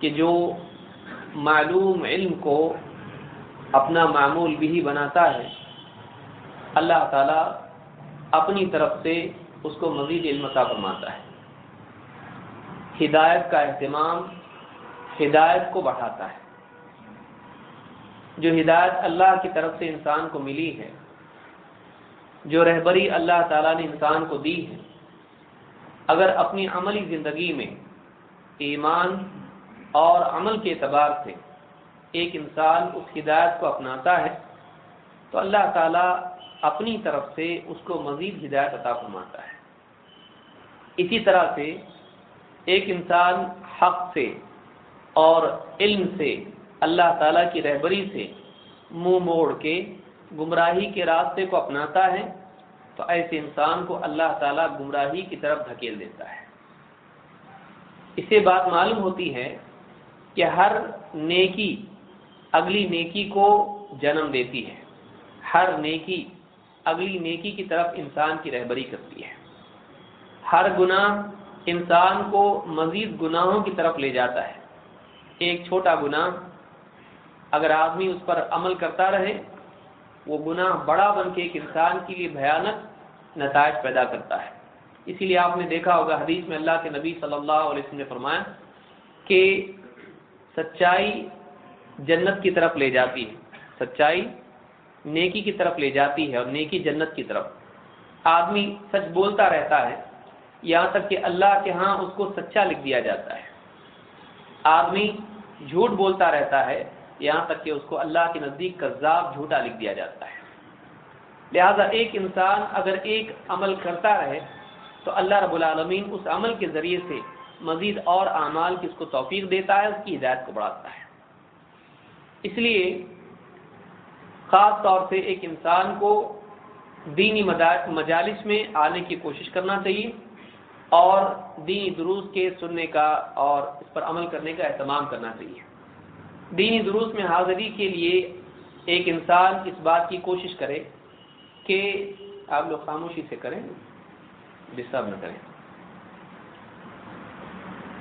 कि जो मालूम इल्म को अपना मामूल भी बनाता है, अल्लाह ताला अपनी तरफ़ से उसको मजीद इल्म अता फरमाता है। हिदायत का अहतमाम हिदायत को बढ़ाता है। जो हिदायत अल्लाह की तरफ़ से इंसान को मिली है, जो रहबरी अल्लाह ताला ने इंसान को दी है, अगर अपनी अमली ज़िंदगी में ईमान और अमल के एतबार से एक इंसान उस हिदायत को अपनाता है तो अल्लाह ताला अपनी तरफ़ से उसको मज़ीद हिदायत अता फरमाता है। इसी तरह से एक इंसान हक से और इल्म से, अल्लाह ताला की रहबरी से मुँह मोड़ के गुमराही के रास्ते को अपनाता है तो ऐसे इंसान को अल्लाह ताला गुमराही की तरफ़ धकेल देता है। इससे बात मालूम होती है कि हर नेकी अगली नेकी को जन्म देती है। हर नेकी अगली नेकी की तरफ़ इंसान की रहबरी करती है। हर गुनाह इंसान को मजीद गुनाहों की तरफ़ ले जाता है। एक छोटा गुनाह अगर आदमी उस पर अमल करता रहे, वो गुनाह बड़ा बन के एक इंसान के लिए भयानक नतज पैदा करता है। इसीलिए आपने देखा होगा हदीस में अल्लाह के नबी सल्लल्लाहु अलैहि वसल्लम ने फरमाया कि सच्चाई जन्नत की तरफ़ ले जाती है। सच्चाई नेकी की तरफ़ ले जाती है और नेकी जन्नत की तरफ़। आदमी सच बोलता रहता है, यहाँ तक कि अल्लाह के यहाँ उसको सच्चा लिख दिया जाता है। आदमी झूठ बोलता रहता है, यहाँ तक कि उसको अल्लाह के नज़दीक कज्जाब झूठा लिख दिया जाता है। लिहाजा एक इंसान अगर एक अमल करता रहे तो अल्लाह रब्बुल आलमीन उस अमल के ज़रिए से मज़ीद और अमाल की उसको तौफीक देता है, उसकी हिदायत को बढ़ाता है। इसलिए ख़ास तौर से एक इंसान को दीनी मजालिस में आने की कोशिश करना चाहिए और दीनी दुरूस के सुनने का और इस पर अमल करने का अहतमाम करना चाहिए। दीनी दुरूस में हाजिरी के लिए एक इंसान इस बात की कोशिश करे कि आप लोग खामोशी से करें, डिस्टर्ब न करें।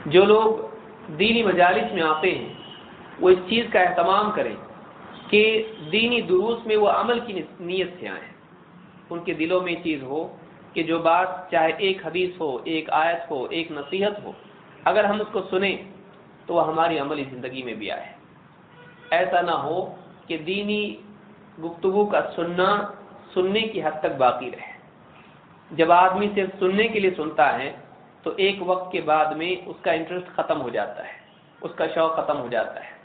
जो लोग दीनी मजालिस में आते हैं, वो इस चीज़ का अहतमाम करें कि दीनी दुरूस में वो अमल की नीयत से आए उनके दिलों में चीज़ हो कि जो बात, चाहे एक हदीस हो, एक आयत हो, एक नसीहत हो, अगर हम उसको सुने तो वह हमारी अमली ज़िंदगी में भी आए ऐसा ना हो कि दीनी गुफ्तगु का सुनना सुनने की हद तक बाकी रहे। जब आदमी सिर्फ़ सुनने के लिए सुनता है तो एक वक्त के बाद में उसका इंटरेस्ट ख़त्म हो जाता है। उसका शौक ख़त्म हो जाता है।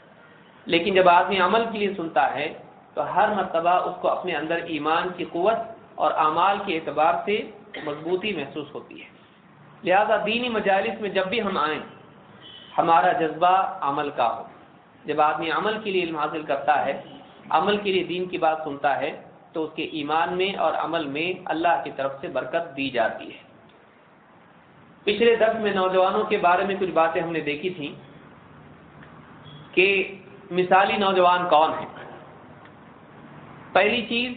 लेकिन जब आदमी अमल के लिए सुनता है तो हर मरतबा उसको अपने अंदर ईमान की क़वत और अमाल के एतबार से मजबूती महसूस होती है। लिहाजा दीनी मजालस में जब भी हम आए, हमारा जज्बा अमल का हो। जब आदमी अमल के लिए इल्म हासिल करता है, अमल के लिए दीन की बात सुनता है तो उसके ईमान में और अमल में अल्लाह की तरफ़ से बरकत दी जाती है। पिछले दस में नौजवानों के बारे में कुछ बातें हमने देखी थी कि मिसाली नौजवान कौन है? पहली चीज़,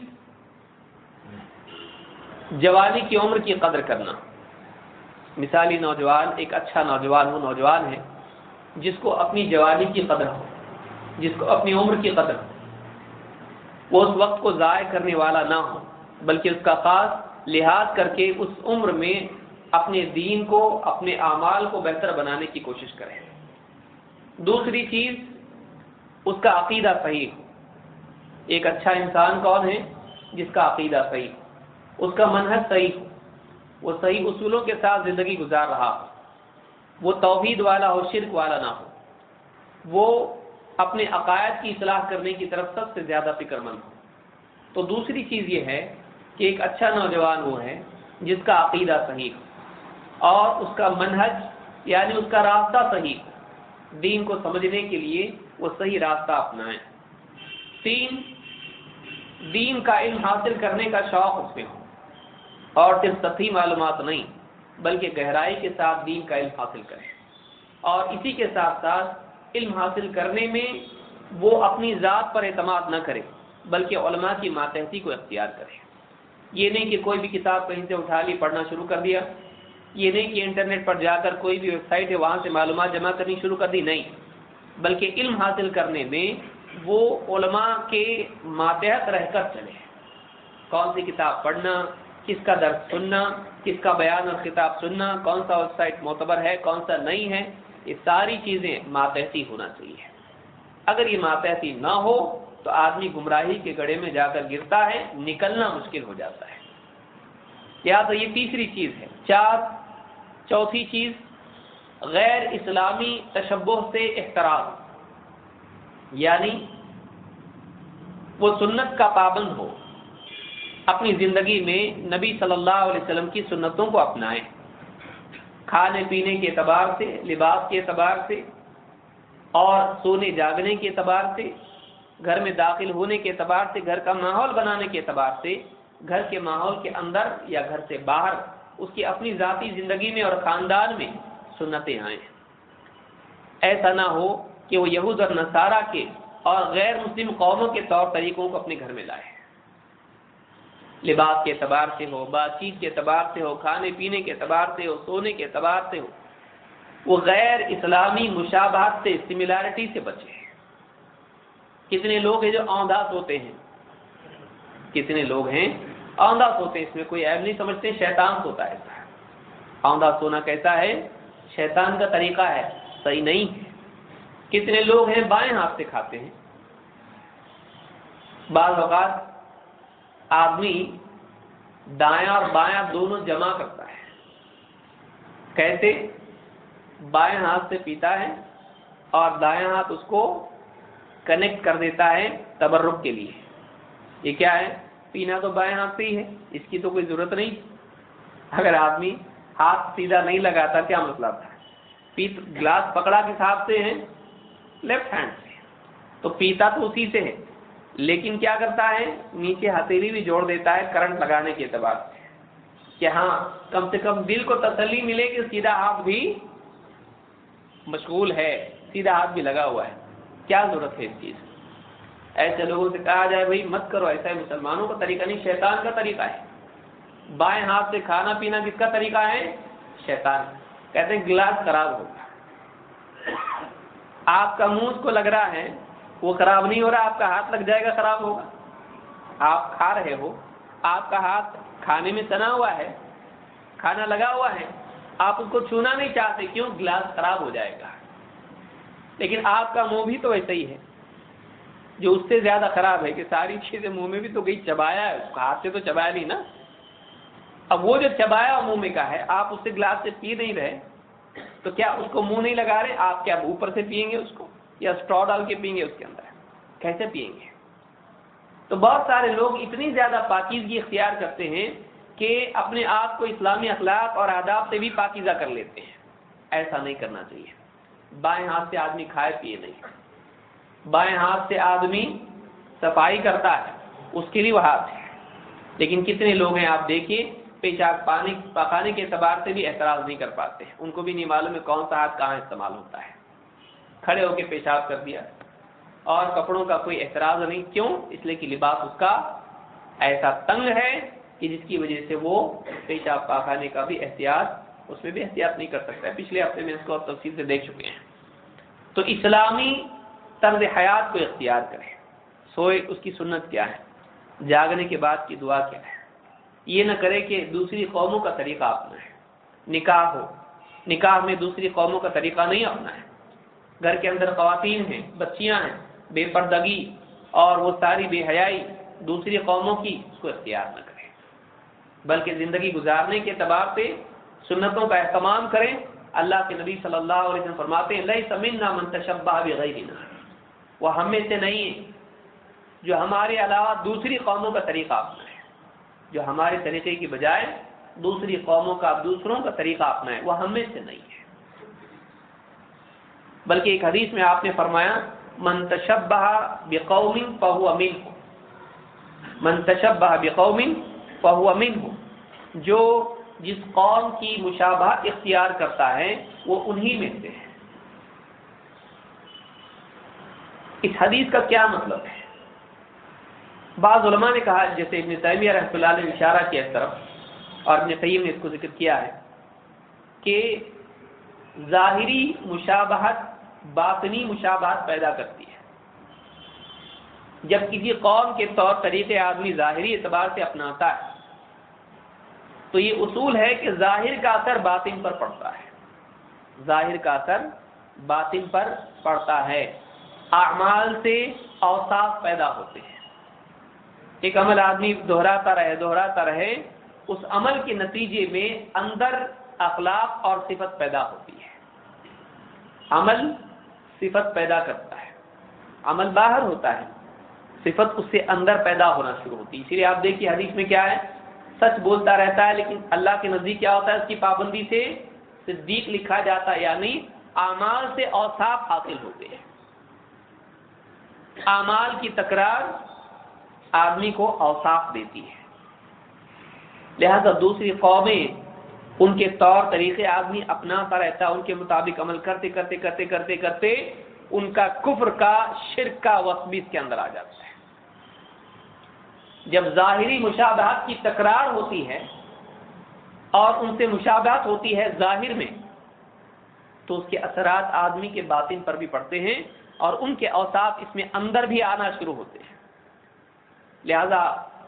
जवानी की उम्र की कदर करना। मिसाली नौजवान एक अच्छा नौजवान वो नौजवान है जिसको अपनी जवानी की कदर हो, जिसको अपनी उम्र की कदर हो। वो उस वक्त को ज़ाय करने वाला ना हो, बल्कि उसका खास लिहाज करके उस उम्र में अपने दीन को, अपने अमाल को बेहतर बनाने की कोशिश करें। दूसरी चीज़, उसका अकीदा सही हो। एक अच्छा इंसान कौन है जिसका अकीदा सही हो? उसका मनहज सही हो। वो सही उसूलों के साथ ज़िंदगी गुजार रहा हो। वो तोहहीद वाला हो, शिरक वाला ना हो। वो अपने अकायद की असलाह करने की तरफ़ सबसे ज़्यादा फिक्रमंद हो। तो दूसरी चीज़ ये है कि एक अच्छा नौजवान वो है जिसका अकीदा सही हो। और उसका मनहज, यानी उसका रास्ता सही, दीन को समझने के लिए वो सही रास्ता अपनाए। तीन, दीन का इल्म हासिल करने का शौक उसमें हो, और सिर्फ़ सही मालूम नहीं, बल्कि गहराई के साथ दीन का इल्म हासिल करें। और इसी के साथ साथ इल्म हासिल करने में वो अपनी ज़ात पर एतमाद न करे, बल्कि की मातहती को अख्तियार करे। ये नहीं कि कोई भी किताब कहीं से उठा ली, पढ़ना शुरू कर दिया ये नहीं कि इंटरनेट पर जाकर कोई भी वेबसाइट है, वहाँ से मालूम जमा करनी शुरू कर दी, नहीं। बल्कि इल्म हासिल करने में वो उलमा के मातहत रहकर चले। कौन सी किताब पढ़ना, किसका दर्द सुनना, किसका बयान और किताब सुनना, कौन सा वेबसाइट मोतबर है, कौन सा नहीं है, ये सारी चीज़ें मातहती होना चाहिए। अगर ये मातहती ना हो तो आदमी गुमराही के गड़े में जाकर गिरता है, निकलना मुश्किल हो जाता है। या तो ये तीसरी चीज़ है, चार चौथी चीज़, गैर इस्लामी तशब्बों से एहतराम यानी वो सुन्नत का पाबंद हो, अपनी ज़िंदगी में नबी सल्लल्लाहु अलैहि वसल्लम की सुन्नतों को अपनाएँ। खाने पीने के एतबार से, लिबास के एतबार से, और सोने जागने के एतबार से, घर में दाखिल होने के अतबार से, घर का माहौल बनाने के अतबार से, घर के माहौल के अंदर या घर से बाहर उसकी अपनी जाति ज़िंदगी में और खानदान में सुन्नतें आए। ऐसा ना हो कि वो यहूद और नसारा के और गैर मुस्लिम कौमों के तौर तरीकों को अपने घर में लाए। लिबास के अतबार से हो, बातचीत के अतबार से हो, खाने पीने के अतबार से हो, सोने के अतबार से हो, वो गैर इस्लामी मुशाबात से, सिमिलैरिटी से बचे कितने लोग हैं जो औंधा सोते हैं? कितने लोग हैं औंधा सोते इसमें कोई ऐब नहीं समझते, शैतान सोता है। औंधा सोना कैसा है? शैतान का तरीका है, सही नहीं है। कितने लोग हैं, बाएँ हाथ से खाते हैं। बाल अवकात आदमी दाया और बाया दोनों जमा करता है। कैसे? बाएँ हाथ से पीता है और दाया हाथ उसको कनेक्ट कर देता है तबर्रुक के लिए। ये क्या है? पीना तो बाएँ हाथ से ही है, इसकी तो कोई ज़रूरत नहीं। अगर आदमी हाथ सीधा नहीं लगाता, क्या मतलब था? पीत, ग्लास पकड़ा किस हाथ से है लेफ़्ट हैंड से। तो पीता तो उसी से है। लेकिन क्या करता है? नीचे हथेली भी जोड़ देता है करंट लगाने के एतबार से। कि हाँ कम से कम दिल को तसली मिले कि सीधा हाथ भी मशगूल है, सीधा हाथ भी लगा हुआ है। क्या ज़रूरत है इस चीज़ ऐसे लोगों से कहा जाए, भाई, मत करो, ऐसा है मुसलमानों का तरीका नहीं, शैतान का तरीका है। बाएँ हाथ से खाना पीना किसका तरीका है? शैतान। कहते हैं, गिलास खराब होगा आपका मुँह उसको लग रहा है, वो खराब नहीं हो रहा, आपका हाथ लग जाएगा, खराब होगा। आप खा रहे हो, आपका हाथ खाने में तना हुआ है, खाना लगा हुआ है, आप उसको छूना नहीं चाहते, क्यों? गिलास खराब हो जाएगा। लेकिन आपका मुँह भी तो वैसा ही है। जो उससे ज़्यादा खराब है कि सारी चीज़ें मुँह में भी तो गई, चबाया है। हाथ से तो चबाया नहीं ना। अब वो जो चबाया मुँह में का है, आप उससे गिलास से पी नहीं रहे तो क्या उसको मुँह नहीं लगा रहे? आप क्या ऊपर से पियेंगे उसको? या स्ट्रॉ डाल के पियेंगे उसके अंदर? कैसे पियेंगे? तो बहुत सारे लोग इतनी ज़्यादा पाकिजगी इख्तियार करते हैं कि अपने आप को इस्लामी अखलाक और आदाब से भी पाकिजा कर लेते हैं। ऐसा नहीं करना चाहिए। बाएँ हाथ से आदमी खाए, पिए नहीं। बाएँ हाथ से आदमी सफ़ाई करता है, उसके लिए वह हाथ है लेकिन कितने लोग हैं आप देखिए पेशाब पानी पकाने के अतबार से भी एतराज़ नहीं कर पाते उनको भी नहीं मालूम है कौन सा हाथ कहाँ इस्तेमाल होता है। खड़े होके पेशाब कर दिया। और कपड़ों का कोई एतराज़ नहीं, क्यों? इसलिए कि लिबास उसका ऐसा तंग है कि जिसकी वजह से वो पेशाब पाखाने का भी एहतियात, उसमें भी एहतियात नहीं कर सकता है। पिछले हफ़्ते में इसको आप तफसील से देख चुके हैं। तो इस्लामी तर्ज हयात को इख्तियार करें। सोए उसकी सुन्नत क्या है? जागने के बाद की दुआ क्या है? ये न करे कि दूसरी कौमों का तरीका अपना है निकाह हो। निकाह में दूसरी कौमों का तरीका नहीं अपना है घर के अंदर खातन हैं, बच्चियाँ हैं, बेपर्दगी और वो सारी बेहयाई दूसरी कौमों की उसको इख्तियार न करें। बल्कि ज़िंदगी गुजारने के तबार से सुन्नतों का अहतमाम करें। अल्लाह के नबी सल्लल्लाहु अलैहि वसल्लम फरमाते हैं लई समिन्ना मन तशब्बा बिगैरिना वह हम में से नहीं है। जो हमारे अलावा दूसरी कौमों का तरीका अपनाए। जो हमारे तरीके की बजाय दूसरी कौमों का, दूसरों का तरीका अपनाए, वह हम से नहीं है। बल्कि एक हदीस में आपने फरमाया, मन तशब्बा बेकौमिन पहु अमीन हो मन तशब्बा बेकौमिन पहु अमीन हो जो जिस कौम की मुशाबा इख्तियार करता है, वो उन्हीं में से है। इस हदीस का क्या मतलब है? बाज ने कहा, जैसे इबन तैमिया रहमतुल्लाह ने इशारा किया इस तरफ़, और इबन तय्यम ने इसको ज़िक्र किया है कि ज़ाहिरी मुशाबहत बातनी मुशाबहत पैदा करती है। जब किसी कौम के तौर तरीके आदमी ज़ाहिरी एतबार से अपनाता है तो ये उसूल है कि ज़ाहिर का असर बातिन पर पड़ता है। ज़ाहिर का असर बातिन पर पड़ता है। अमाल से अवसाफ पैदा होते हैं। एक अमल आदमी दोहराता रहे दोहराता रहे, उस अमल के नतीजे में अंदर अखलाक और सिफत पैदा होती है। अमल सिफत पैदा करता है। अमल बाहर होता है। सिफत उससे अंदर पैदा होना शुरू होती है। इसीलिए आप देखिए हदीस में क्या है? सच बोलता रहता है, लेकिन अल्लाह के नज़दीक क्या होता है? उसकी पाबंदी से सिद्दीक लिखा जाता है, यानी आमाल से औसाफ हासिल होते हैं। आमाल की तकरार आदमी को औसाफ देती है। लिहाजा दूसरी कौमें उनके तौर तरीके आदमी अपनाता रहता है, उनके मुताबिक अमल करते करते करते करते करते उनका कुफ्र का, शिरक का वक्त भी इसके अंदर आ जाता है। जब जाहिरी मुशाबहत की तकरार होती है और उनसे मुशाबहत होती है ज़ाहिर में तो उसके असरात आदमी के बातिन पर भी पड़ते हैं। और उनके अवसाफ इसमें अंदर भी आना शुरू होते हैं। लिहाजा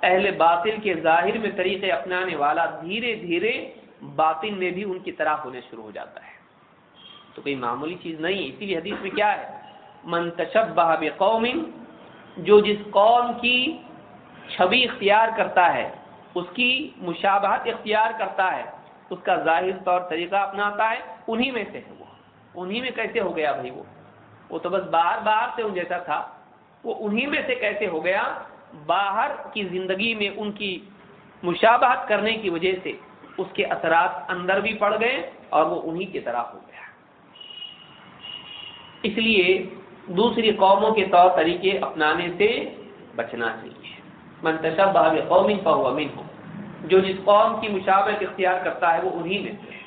अहले बातिल के ज़ाहिर में तरीके अपनाने वाला धीरे धीरे बातिन में भी उनकी तरह होने शुरू हो जाता है। तो कोई मामूली चीज़ नहीं इसीलिए हदीस में क्या है? मन तशब्बा कौमिन जो जिस कौम की छवि इख्तियार करता है, उसकी मुशाबहत इख्तियार करता है, उसका ज़ाहिर तौर तरीका अपनाता है, उन्हीं में से है वो। उन्हीं में कैसे हो गया भाई वो? वो तो बस बाहर बाहर से उन जैसा था। वो उन्हीं में से कैसे हो गया? बाहर की ज़िंदगी में उनकी मुशाबहत करने की वजह से उसके असरात अंदर भी पड़ गए और वो उन्हीं की तरह हो गया। इसलिए दूसरी कौमों के तौर तरीके अपनाने से बचना चाहिए। मन तशबा कौमिन हो जो जिस कौम की मुशाबत इख्तियार करता है वो उन्हीं में से है।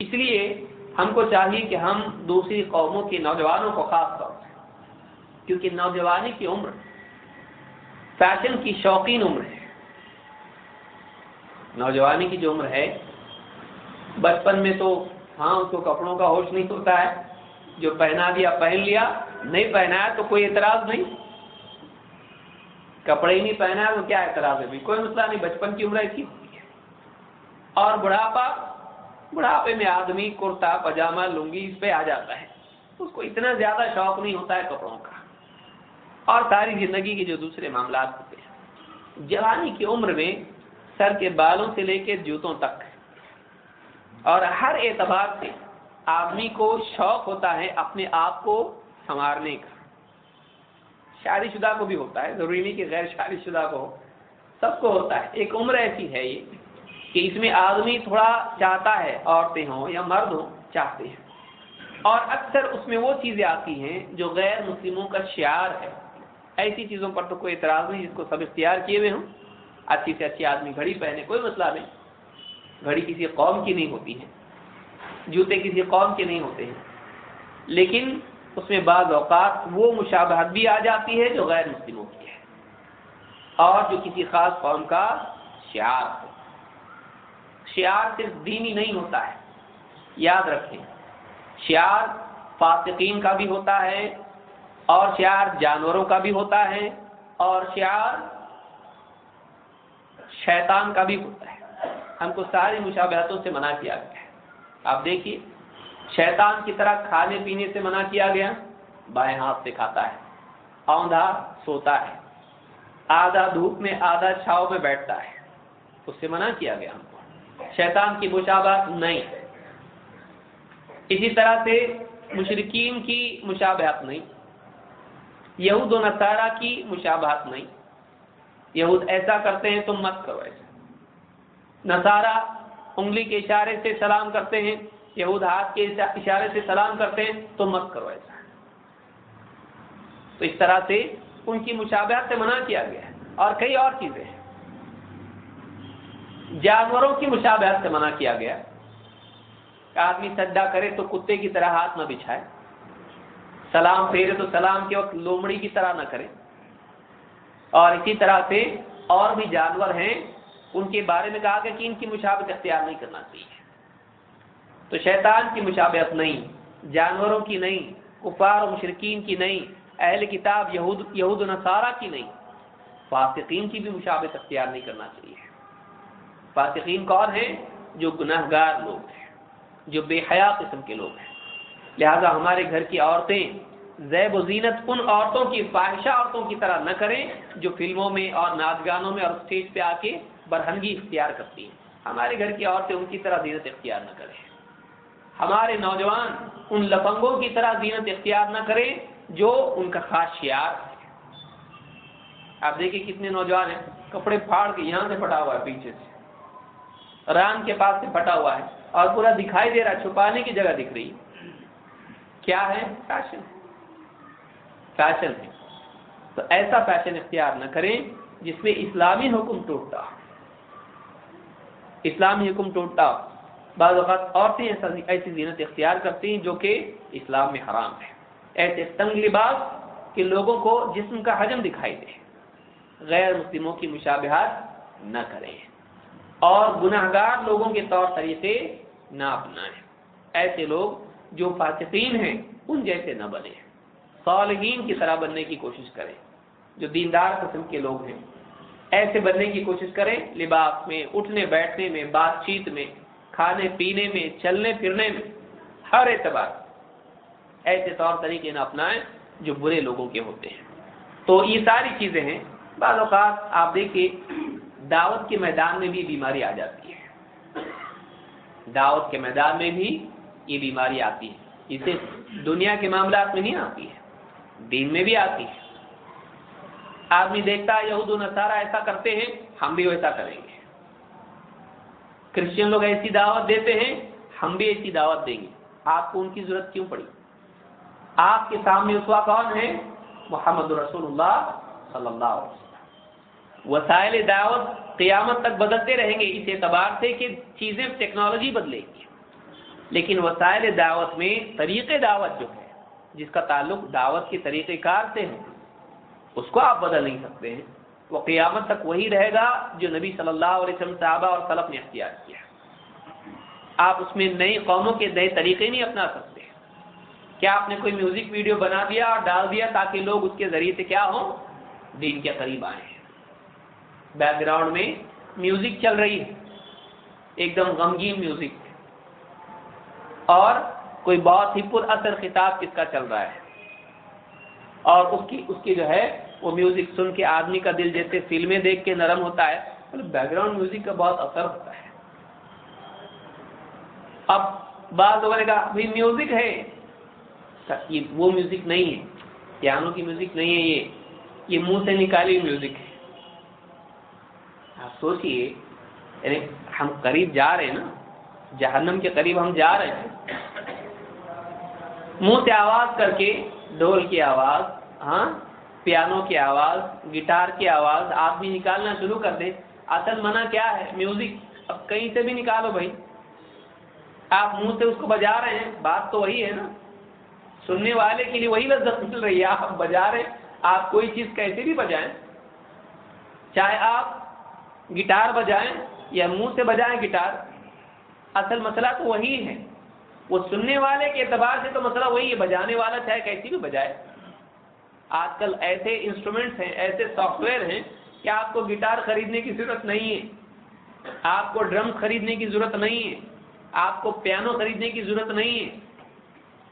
इसलिए हमको चाहिए कि हम दूसरी कौमों के नौजवानों को खास तौर से, क्योंकि नौजवानी की उम्र, फ़ैशन की शौकीन उम्र है। नौजवानी की जो उम्र है, बचपन में तो हाँ उसको कपड़ों का होश नहीं होता है, जो पहना दिया, पहन लिया, नहीं पहनाया तो कोई एतराज़ नहीं। कपड़े ही नहीं पहना है तो क्या एतराज़ है? भी कोई मसला नहीं, बचपन की उम्र ऐसी होती है। और बुढ़ापा बुढ़ापे में आदमी कुर्ता, पजामा, लुंगी इस पे आ जाता है। उसको इतना ज़्यादा शौक नहीं होता है कपड़ों का। और सारी ज़िंदगी के जो दूसरे मामला होते हैं। जवानी की उम्र में सर के बालों से लेकर जूतों तक। और हर एतबार से आदमी को शौक होता है अपने आप को संवारने का। शादीशुदा को भी होता है, ज़रूरी नहीं कि गैर शादीशुदा को सबको होता है। एक उम्र ऐसी है ये। कि इसमें आदमी थोड़ा चाहता है, औरतें हों या मर्द हों, चाहते हैं। और अक्सर उसमें वो चीज़ें आती हैं जो गैर मुस्लिमों का शार है। ऐसी चीज़ों पर तो कोई इतराज़ नहीं, जिसको सब इख्तियार किए हुए हों। अच्छी से अच्छी आदमी घड़ी पहने, कोई मसला नहीं। घड़ी किसी कौम की नहीं होती है। जूते किसी कौम के नहीं होते हैं। लेकिन उसमें बाज़ अवकात वो मुशाबहत भी आ जाती है जो गैर मुस्लिमों की है। और जो किसी ख़ास कौम का शार शियार सिर्फ़ दीनी नहीं होता है। याद रखें, शियार फासिकीन का भी होता है और शियार जानवरों का भी होता है और शियार शैतान का भी होता है। हमको सारी मुशाबहतों से मना किया गया है। आप देखिए, शैतान की तरह खाने पीने से मना किया गया, बाएँ हाथ से खाता है, औंधा सोता है, आधा धूप में आधा छाव में बैठता है, उससे मना किया गया हमको। शैतान की मुशाबहत नहीं। इसी तरह से मुशरकिन की मुशाबहत नहीं। यहूद नसारा की मुशाबहत नहीं। यहूद ऐसा करते हैं, तुम मत करो ऐसा। नसारा उंगली के इशारे से सलाम करते हैं, यहूद हाथ के इशारे से सलाम करते हैं तो मत करो ऐसा। तो इस तरह से उनकी मुशाबहत से मना किया गया है। और कई और चीज़ें हैं। जानवरों की मुशाबहत से मना किया गया। आदमी सज्जा करे तो कुत्ते की तरह हाथ न बिछाए। सलाम फेरे तो सलाम के वक्त लोमड़ी की तरह न करे। और इसी तरह से और भी जानवर हैं, उनके बारे में कहा गया कि इनकी मुशाबत अख्तियार नहीं करना चाहिए। तो शैतान की मुशाबत नहीं, जानवरों की नहीं, कुफार और मुशरकिन की नहीं, अहल किताब, यहूद यहूद नसारा की नहीं। फासिकीन की भी मुशाबत अख्तियार नहीं करना चाहिए। फासिकीन कौन है? जो गुनाहगार लोग हैं, जो बेहया किस्म के लोग हैं। लिहाजा हमारे घर की औरतें जैब जीनत उन औरतों की फाहिशा औरतों की तरह न करें, जो फ़िल्मों में और नाच गानों में और स्टेज पे आके बरहंगी इख्तियार करती हैं। हमारे घर की औरतें उनकी तरह जीनत इख्तियार न करें। हमारे नौजवान उन लफंगों की तरह जीनत इख्तियार न करें, जो उनका खास शियार आप देखिए कितने नौजवान हैं, कपड़े फाड़ के यहाँ से फटा हुआ है पीछे से। रान के पास से फटा हुआ है और पूरा दिखाई दे रहा है, छुपाने की जगह दिख रही है। क्या है? फ़ैशन फ़ैशन है। तो ऐसा फ़ैशन इख्तियार न करें, जिसमें इस्लामी हुक्म टूटता। इस्लामी हुक्म टूटता। बाद औरतें ऐसा जीनत इख्तियार करती हैं जो कि इस्लाम में हराम है। ऐसे तंग लिबास के लोगों को जिस्म का हजम दिखाई दे। गैर मुस्लिमों की मुशाबहत न करें। और गुनाहगार लोगों के तौर तरीके ना अपनाएँ। ऐसे लोग जो फासिकीन हैं, उन जैसे न बने। सालहीन की तरह बनने की कोशिश करें, जो दीनदार किस्म के लोग हैं। ऐसे बनने की कोशिश करें, लिबास में, उठने बैठने में, बातचीत में, खाने पीने में, चलने फिरने में, हर एतबार। ऐसे तौर तरीके न अपनाएँ, जो बुरे लोगों के होते हैं। तो ये सारी चीज़ें हैं। बाज़ आप देखिए दावत के मैदान में भी बीमारी आ जाती है। दावत के मैदान में भी ये बीमारी आती है। इसे दुनिया के मामला में नहीं आती है, दिन में भी आती है। आदमी देखता है, यहूद नसारा ऐसा करते हैं, हम भी वैसा करेंगे। क्रिश्चियन लोग ऐसी दावत देते हैं, हम भी ऐसी दावत देंगे। आपको उनकी ज़रूरत क्यों पड़ी? आपके सामने उसवा कौन है? मोहम्मद रसूलुल्लाह सल्लल्लाहु अलैहि वसल्लम। वसाइल दावत क़यामत तक बदलते रहेंगे। इस एतबार से कि चीज़ें टेक्नोलॉजी बदलेगी। लेकिन वसाइल दावत में तरीक़े दावत जो है, जिसका ताल्लुक दावत के तरीक़ेकार से है, उसको आप बदल नहीं सकते हैं। वो क़यामत तक वही रहेगा जो नबी सल्लल्लाहु अलैहि वसल्लम साहबा और सलफ ने अख्तियार किया। आप उसमें नई कौमों के नए तरीके नहीं अपना सकते। क्या आपने कोई म्यूज़िक वीडियो बना दिया और डाल दिया ताकि लोग उसके ज़रिए से क्या हो? दीन के करीब आए। बैकग्राउंड में म्यूज़िक चल रही है। एकदम गमगीन म्यूज़िक और कोई बहुत ही पुरअसर खिताब किसका चल रहा है? और उसकी उसकी जो है, वो म्यूज़िक सुन के आदमी का दिल जैसे फ़िल्में देख के नरम होता है। तो बैकग्राउंड म्यूज़िक का बहुत असर होता है। अब बात लोगों ने कहा भाई म्यूज़िक है ये वो म्यूज़िक नहीं है। पियानो की म्यूज़िक नहीं है ये। ये मुँह से निकाली म्यूज़िक है। आप सोचिए, यानी हम करीब जा रहे हैं ना, जहन्नम के करीब हम जा रहे हैं। मुँह से आवाज़ करके, ढोल की आवाज़ हाँ पियानो की आवाज़, गिटार की आवाज़ आदमी निकालना शुरू कर दे। असल मना क्या है? म्यूज़िक, अब कहीं से भी निकालो भाई। आप मुँह से उसको बजा रहे हैं, बात तो वही है ना। सुनने वाले के लिए वही लज्जत मिल रही है, आप बजा रहे आप कोई चीज़ कैसे भी बजाएँ, चाहे आप गिटार बजाएँ या मुँह से बजाएँ गिटार, असल मसला तो वही है। वो सुनने वाले के एतबार से तो मसला वही है, बजाने वाला चाहे कैसी भी बजाए। आजकल ऐसे इंस्ट्रूमेंट्स हैं, ऐसे सॉफ्टवेयर हैं कि आपको गिटार खरीदने की ज़रूरत नहीं है, आपको ड्रम खरीदने की ज़रूरत नहीं है, आपको पियानो खरीदने की ज़रूरत नहीं है।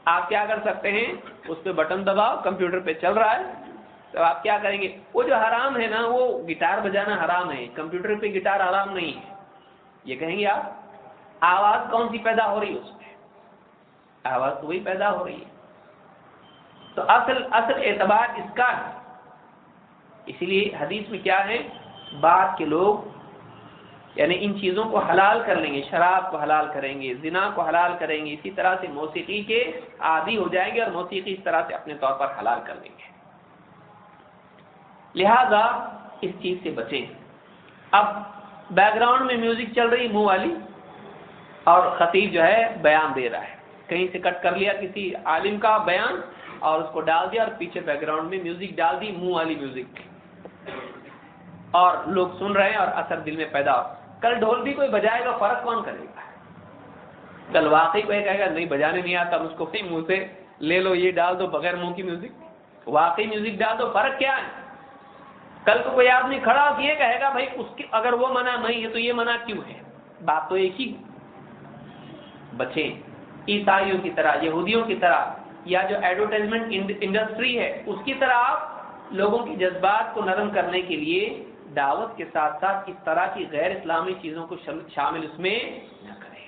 आप क्या कर सकते हैं, उस पर बटन दबाओ कंप्यूटर पे चल रहा है तो आप क्या करेंगे? वो जो हराम है ना, वो गिटार बजाना हराम है। कंप्यूटर पे गिटार हराम नहीं है। ये कहेंगे आप, आवाज़ कौन सी पैदा हो रही है उसमें? आवाज़ तो वही पैदा हो रही है। तो असल असल एतबार इसका है। इसलिए हदीस में क्या है? बात के लोग, यानी इन चीज़ों को हलाल कर लेंगे। शराब को हलाल करेंगे, जिना को हलाल करेंगे। इसी तरह से मौसीकी के आदि हो जाएँगे और मौसीकी इस तरह से अपने तौर पर हलाल कर लेंगे। लिहाजा इस चीज़ से बचें। अब बैकग्राउंड में म्यूज़िक चल रही मुँह वाली और खतीब जो है बयान दे रहा है। कहीं से कट कर लिया किसी आलिम का बयान और उसको डाल दिया और पीछे बैकग्राउंड में म्यूज़िक डाल दी मुँह वाली म्यूज़िक और लोग सुन रहे हैं और असर दिल में पैदा हो। कल ढोल भी कोई बजाएगा, फ़र्क कौन करेगा? कल वाकई कोई कहेगा, नहीं, बजाने नहीं आता उसको फिर मुँह से ले लो, ये डाल दो बगैर मुँह की म्यूज़िक वाकई म्यूज़िक डाल दो, फ़र्क क्या है? कल को कोई आदमी खड़ा ये कहेगा, भाई, उसकी, अगर वो मना नहीं है तो ये मना क्यों है? बात तो एक ही। बचे। ईसाइयों की तरह, यहूदियों की तरह, या जो एडवर्टाइजमेंट इंडस्ट्री है, उसकी तरह आप लोगों के जज्बात को नरम करने के लिए दावत के साथ साथ इस तरह की गैर इस्लामी चीज़ों को शामिल उसमें न करें।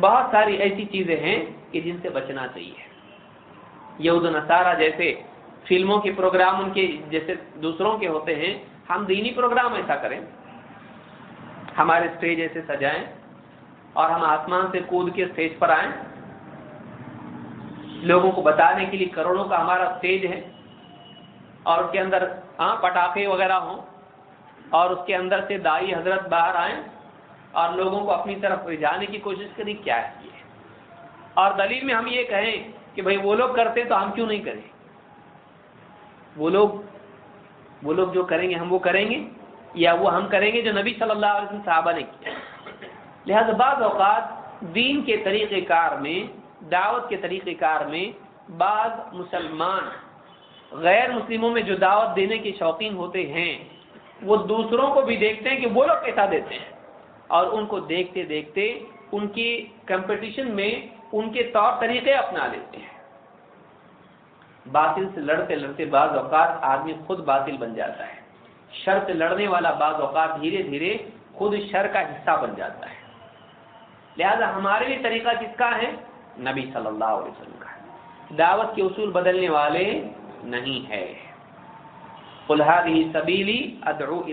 बहुत सारी ऐसी चीज़ें हैं कि जिनसे बचना चाहिए। यहूद नसारा जैसे फ़िल्मों के प्रोग्राम उनके जैसे दूसरों के होते हैं, हम दीनी प्रोग्राम ऐसा करें। हमारे स्टेज ऐसे सजाएँ और हम आसमान से कूद के स्टेज पर आए। लोगों को बताने के लिए करोड़ों का हमारा स्टेज है और उसके अंदर हाँ पटाखे वगैरह हों और उसके अंदर से दाई हज़रत बाहर आए और लोगों को अपनी तरफ़ रिझाने की कोशिश करी क्या है? और दलील में हम ये कहें कि भाई वो लोग करते तो हम क्यों नहीं करें? वो लोग वो लोग जो करेंगे, हम वो करेंगे, या वो हम करेंगे जो नबी सल्लल्लाहु अलैहि वसल्लम साहबा ने किया। लिहाजा बाद अवकात दीन के तरीक़ेकार में, दावत के तरीक़ेकार में बाद मुसलमान गैर मुस्लिमों में जो दावत देने के शौकीन होते हैं, वो दूसरों को भी देखते हैं कि वो लोग कैसा देते हैं। और उनको देखते देखते उनकी कंपटीशन में उनके तौर तरीके अपना लेते हैं। बातिल से लड़ते लड़ते बाज अवकात आदमी खुद बातिल बन जाता है। शर से लड़ने वाला बाज अवकात धीरे धीरे खुद शर का हिस्सा बन जाता है। लिहाजा हमारे लिए तरीका किसका है? नबी सल्लल्लाहु अलैहि वसल्लम का दावत के उसूल बदलने वाले नहीं है। सबीली अदरू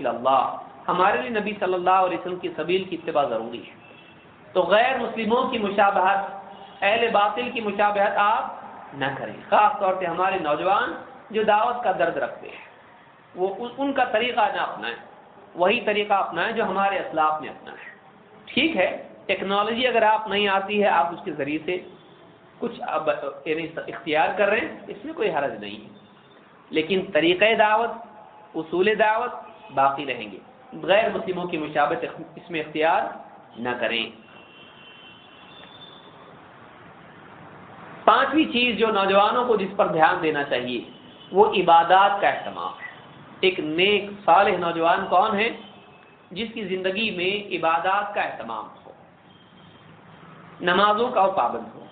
हमारे लिए नबी सल्लल्लाहु अलैहि वसल्लम की सबील की इत्तबा ज़रूरी है। तो गैर मुस्लिमों की मुशाबहत, अहल बातिल की मुशाबहत आप न करें। ख़ास तौर पे हमारे नौजवान जो दावत का दर्द रखते हैं वो उन, उनका तरीका न अपनाएँ। वही तरीका अपनाएँ जो हमारे असलाफ ने अपना है। ठीक है टेक्नोलॉजी अगर आप नहीं आती है आप उसके ज़रिए से कुछ यानी इख्तियार कर रहे हैं इसमें कोई हरज नहीं है। लेकिन तरीक़ दावत उसूल दावत बाकी रहेंगे। गैर मुस्लिमों की मुशाबत इसमें इख्तियार न करें। पांचवी चीज़ जो नौजवानों को जिस पर ध्यान देना चाहिए, वो इबादत का अहतमाम है एक नेक साल नौजवान कौन है, जिसकी ज़िंदगी में इबादत का अहतमाम हो। नमाजों का पाबंद हो।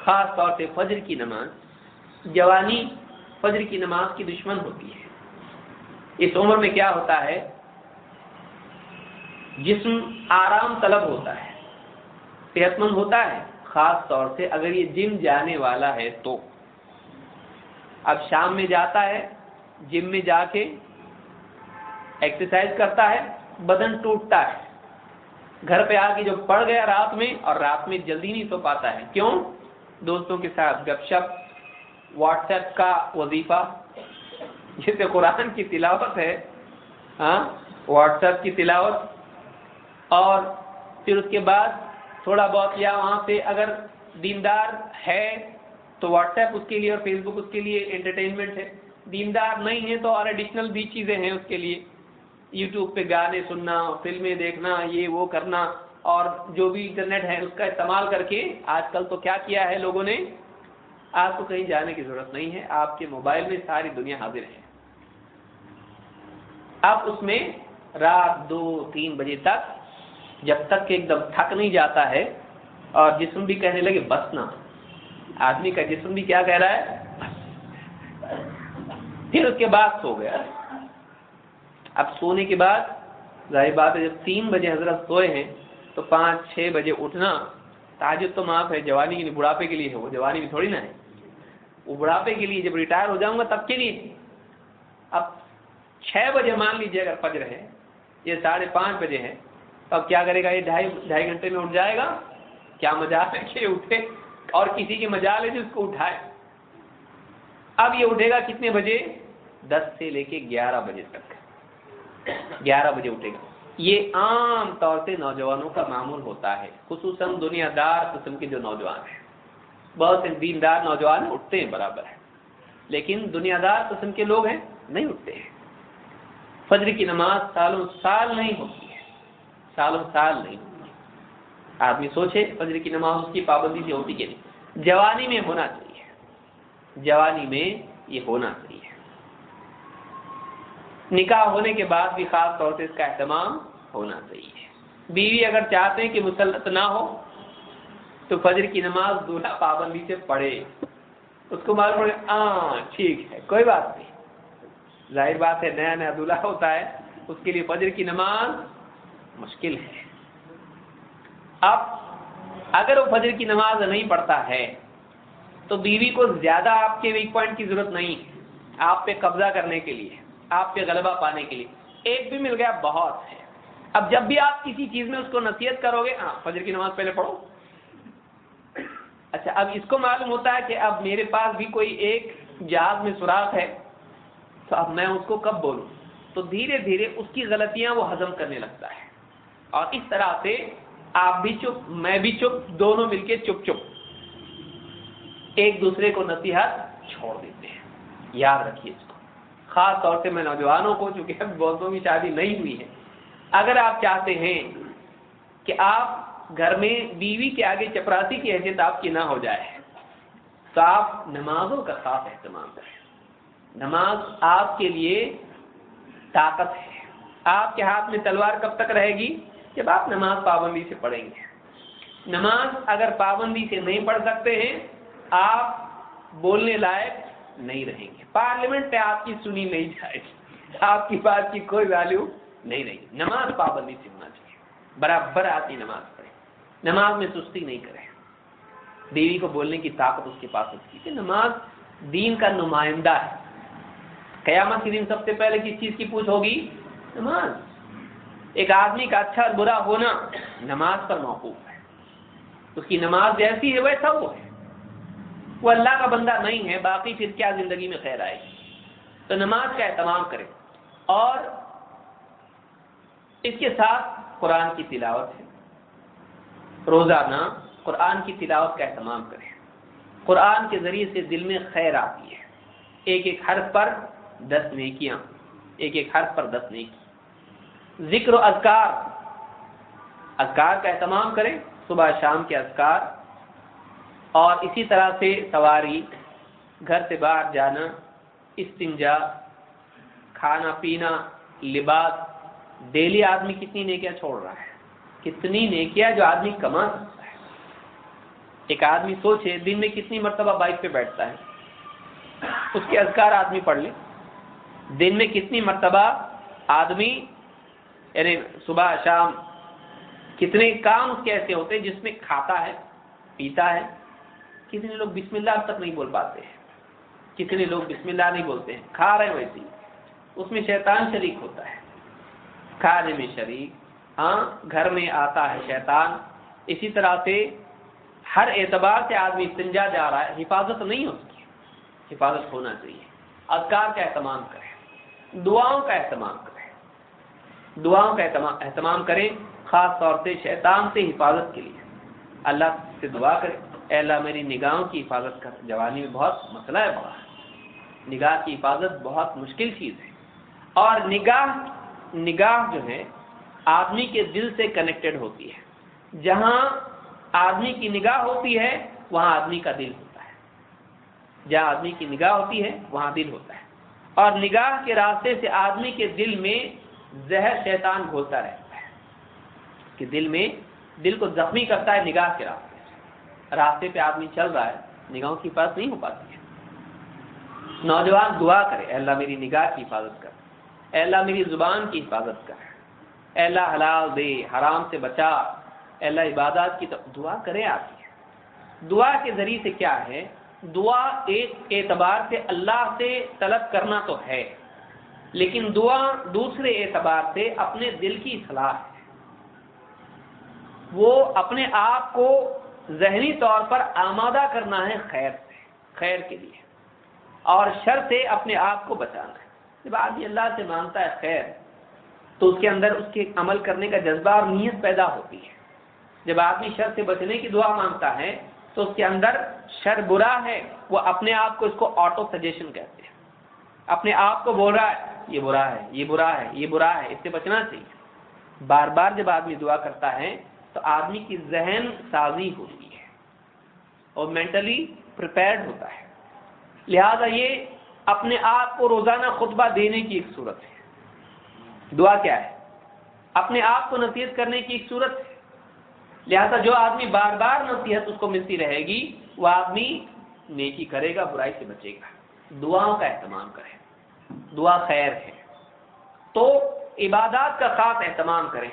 खास तौर से फजर की नमाज़, जवानी फजर की नमाज़ की दुश्मन होती है। इस उम्र में क्या होता है, जिस्म आराम तलब होता है, सेहतमंद होता है खास तौर से अगर ये जिम जाने वाला है तो। अब शाम में जाता है, जिम में जाके एक्सरसाइज करता है, बदन टूटता है। घर पे आके जो पड़ गया रात में और रात में जल्दी नहीं सो पाता है। क्यों? दोस्तों के साथ गपशप व्हाट्सएप का वजीफा, जैसे कुरान की तिलावत है हाँ व्हाट्सएप की तिलावत, और फिर उसके बाद थोड़ा बहुत, या वहाँ पे अगर दीनदार है तो व्हाट्सएप उसके लिए और फेसबुक उसके लिए एंटरटेनमेंट है। दीनदार नहीं है तो और एडिशनल भी चीज़ें हैं उसके लिए। यूट्यूब पे गाने सुनना, फ़िल्में देखना, ये वो करना, और जो भी इंटरनेट है उसका इस्तेमाल करके आजकल तो क्या किया है लोगों ने? आपको कहीं जाने की ज़रूरत नहीं है, आपके मोबाइल में सारी दुनिया हाजिर है। आप उसमें रात दो तीन बजे तक जब तक कि एकदम थक नहीं जाता है और जिसम भी कहने लगे, बस ना। आदमी का जिसम भी क्या कह रहा है? फिर उसके बाद सो गया। अब सोने के बाद ज़ाहिर बात है, जब तीन बजे हज़रत सोए हैं तो पाँच छः बजे उठना ताजुद तो माफ़ है, जवानी के लिए, बुढ़ापे के लिए है वो, जवानी भी थोड़ी ना है। वो बुढ़ापे के लिए जब रिटायर हो जाऊँगा, तब के लिए। अब छः बजे मान लीजिए अगर फजर है, ये साढ़े पाँच बजे है अब क्या करेगा? ये ढाई ढाई घंटे में उठ जाएगा। क्या मजाल है कि उठे? और किसी की मजाल है उसको उठाए। अब ये उठेगा कितने बजे? दस से लेके ग्यारह बजे तक। ग्यारह बजे उठेगा। ये आम तौर से नौजवानों का मामूल होता है। खसूस दुनियादार किस्म के जो नौजवान हैं। बहुत से दीनदार नौजवान उठते हैं, बराबर है। लेकिन दुनियादार किस्म के लोग हैं, नहीं उठते हैं। फजर की नमाज़ सालों साल नहीं होती। सालों साल नहीं आदमी सोचे, फजर की नमाज़ उसकी पाबंदी से होती कि नहीं जवानी में होना चाहिए। जवानी में ये होना चाहिए। निकाह होने के बाद भी खास तौर से इसका अहतमाम होना चाहिए। बीवी अगर चाहते हैं कि मुसलत ना हो तो फजर की नमाज़ दूल्हा पाबंदी से पढ़े। उसको मालूम पड़े हाँ ठीक है, कोई बात नहीं। ज़ाहिर बात है नया नया दूल्हा होता है, उसके लिए फजर की नमाज़ मुश्किल है। अब अगर वो फजर की नमाज़ नहीं पढ़ता है तो बीवी को ज़्यादा आपके वीक पॉइंट की ज़रूरत नहीं है, आप पे कब्जा करने के लिए, आप पे गलबा पाने के लिए। एक भी मिल गया, बहुत है। अब जब भी आप किसी चीज़ में उसको नसीहत करोगे हाँ फजर की नमाज़ पहले पढ़ो। अच्छा अब इसको मालूम होता है कि अब मेरे पास भी कोई एक जहाज़ में सुराख है तो अब मैं उसको कब बोलूँ? तो धीरे धीरे उसकी गलतियाँ वो हजम करने लगता है। और इस तरह से आप भी चुप, मैं भी चुप, दोनों मिलके चुप चुप। एक दूसरे को नसीहत छोड़ देते हैं। याद रखिए इसको। खास तौर से मैं नौजवानों को, चूँकि अभी बहुतों की शादी नहीं हुई है। अगर आप चाहते हैं कि आप घर में बीवी के आगे चपरासी की हैसियत आपकी ना हो जाए तो आप नमाजों का खास एहतमाम करें। नमाज़ आपके लिए ताकत है। आपके हाथ में तलवार कब तक रहेगी? जब आप नमाज़ पाबंदी से पढ़ेंगे। नमाज़ अगर पाबंदी से नहीं पढ़ सकते हैं, आप बोलने लायक नहीं रहेंगे। पार्लियामेंट पे आपकी सुनी नहीं जाएगी। आपकी बात की कोई वैल्यू नहीं रहेगी। नमाज़ पाबंदी से होना चाहिए। बराबर आती नमाज़ पढ़े। नमाज़ में सुस्ती नहीं करे। देवी को बोलने की ताकत उसके पास होती है नमाज़ दीन का नुमाइंदा है। कयामत के दिन सबसे पहले किस चीज़ की पूछ होगी? नमाज़। एक आदमी का अच्छा और बुरा होना नमाज़ पर मौकूफ है। उसकी नमाज़ जैसी है, वैसा वो है। वो अल्लाह का बंदा नहीं है, बाकी फिर क्या ज़िंदगी में खैर आएगी? तो नमाज़ का एहतमाम करें। और इसके साथ कुरान की तिलावत है। रोज़ाना कुरान की तिलावत का एहतमाम करें। कुरान के ज़रिए से दिल में खैर आती है। एक एक हर्फ पर दस नेकियाँ एक एक हर्फ पर दस नेकी ज़िक्र अजकार। अजकार का एहतमाम करें, सुबह शाम के अजकार। और इसी तरह से सवारी, घर से बाहर जाना, इस्तिंजा, खाना पीना, लिबास। डेली आदमी कितनी नेकियाँ छोड़ रहा है? कितनी नेकियाँ जो आदमी कमा सकता है? एक आदमी सोचे, दिन में कितनी मरतबा बाइक पे बैठता है? उसके अजकार आदमी पढ़ ले। दिन में कितनी मरतबा आदमी यानी सुबह, शाम, कितने काम उसके ऐसे होते हैं, जिसमें खाता है, पीता है, कितने लोग बिस्मिल्लाह तक नहीं बोल पाते हैं, कितने लोग बिस्मिल्लाह नहीं बोलते हैं, खा रहे वैसे ही। उसमें शैतान शरीक होता है। खाने में शरीक हाँ घर में आता है शैतान। इसी तरह से हर एतबार से आदमी इस्तेंजा जा रहा है, हिफाजत नहीं होती हिफाजत होना चाहिए। अजकार का एहतमाम करें। दुआओं का एहतमाम करें। दुआओं का एहतमाम करें, खास तौर से शैतान से हिफाजत के लिए। अल्लाह से दुआ करें। अल्लाह, मेरी निगाहों की हिफाजत कर। जवानी में बहुत मसला है, बड़ा। निगाह की हिफाजत बहुत मुश्किल चीज़ है। और निगाह निगाह जो है, आदमी के दिल से कनेक्टेड होती है। जहाँ आदमी की निगाह होती है, वहाँ आदमी का दिल होता है। जहाँ आदमी की निगाह होती है, वहाँ दिल होता है। और निगाह के रास्ते से आदमी के दिल में जहर शैतान घोलता रहता है। कि दिल में, दिल को जख्मी करता है, निगाह के रास्ते रास्ते पे आदमी चल रहा है, निगाहों की हिफाजत नहीं हो पाती है। नौजवान दुआ करे, अल्लाह मेरी निगाह की हिफाजत कर। अल्लाह मेरी ज़ुबान की हिफाजत कर। अल्लाह हलाल दे, हराम से बचा। अल्लाह इबादत की दुआ करे आती दुआ के ज़रिए से क्या है? दुआ एक एतबार से अल्लाह से तलब करना तो है। लेकिन दुआ, दूसरे एतबार से अपने दिल की सलाह है। वो अपने आप को जहनी तौर पर आमादा करना है खैर से, खैर के लिए। और शर से अपने आप को बचाना है। जब आदमी अल्लाह से माँगता है खैर तो उसके अंदर उसके अमल करने का जज्बा और नीयत पैदा होती है। जब आदमी शर से बचने की दुआ माँगता है तो उसके अंदर शर बुरा है, वो अपने आप को इसको ऑटो सजेशन कहते हैं। अपने आप को बोल रहा है ये बुरा है, ये बुरा है, ये बुरा है, इससे बचना चाहिए। बार बार जब आदमी दुआ करता है तो आदमी की जहन साजी होती है और मेंटली प्रिपेयर्ड होता है। लिहाजा ये अपने आप को रोज़ाना खुतबा देने की एक सूरत है। दुआ क्या है? अपने आप को नसीहत करने की एक सूरत है। लिहाजा जो आदमी बार बार नसीहत उसको मिलती रहेगी वह आदमी नेकी करेगा, बुराई से बचेगा। दुआओं का एहतमाम करे दुआ खैर है। तो इबादत का खास एहतमाम करें।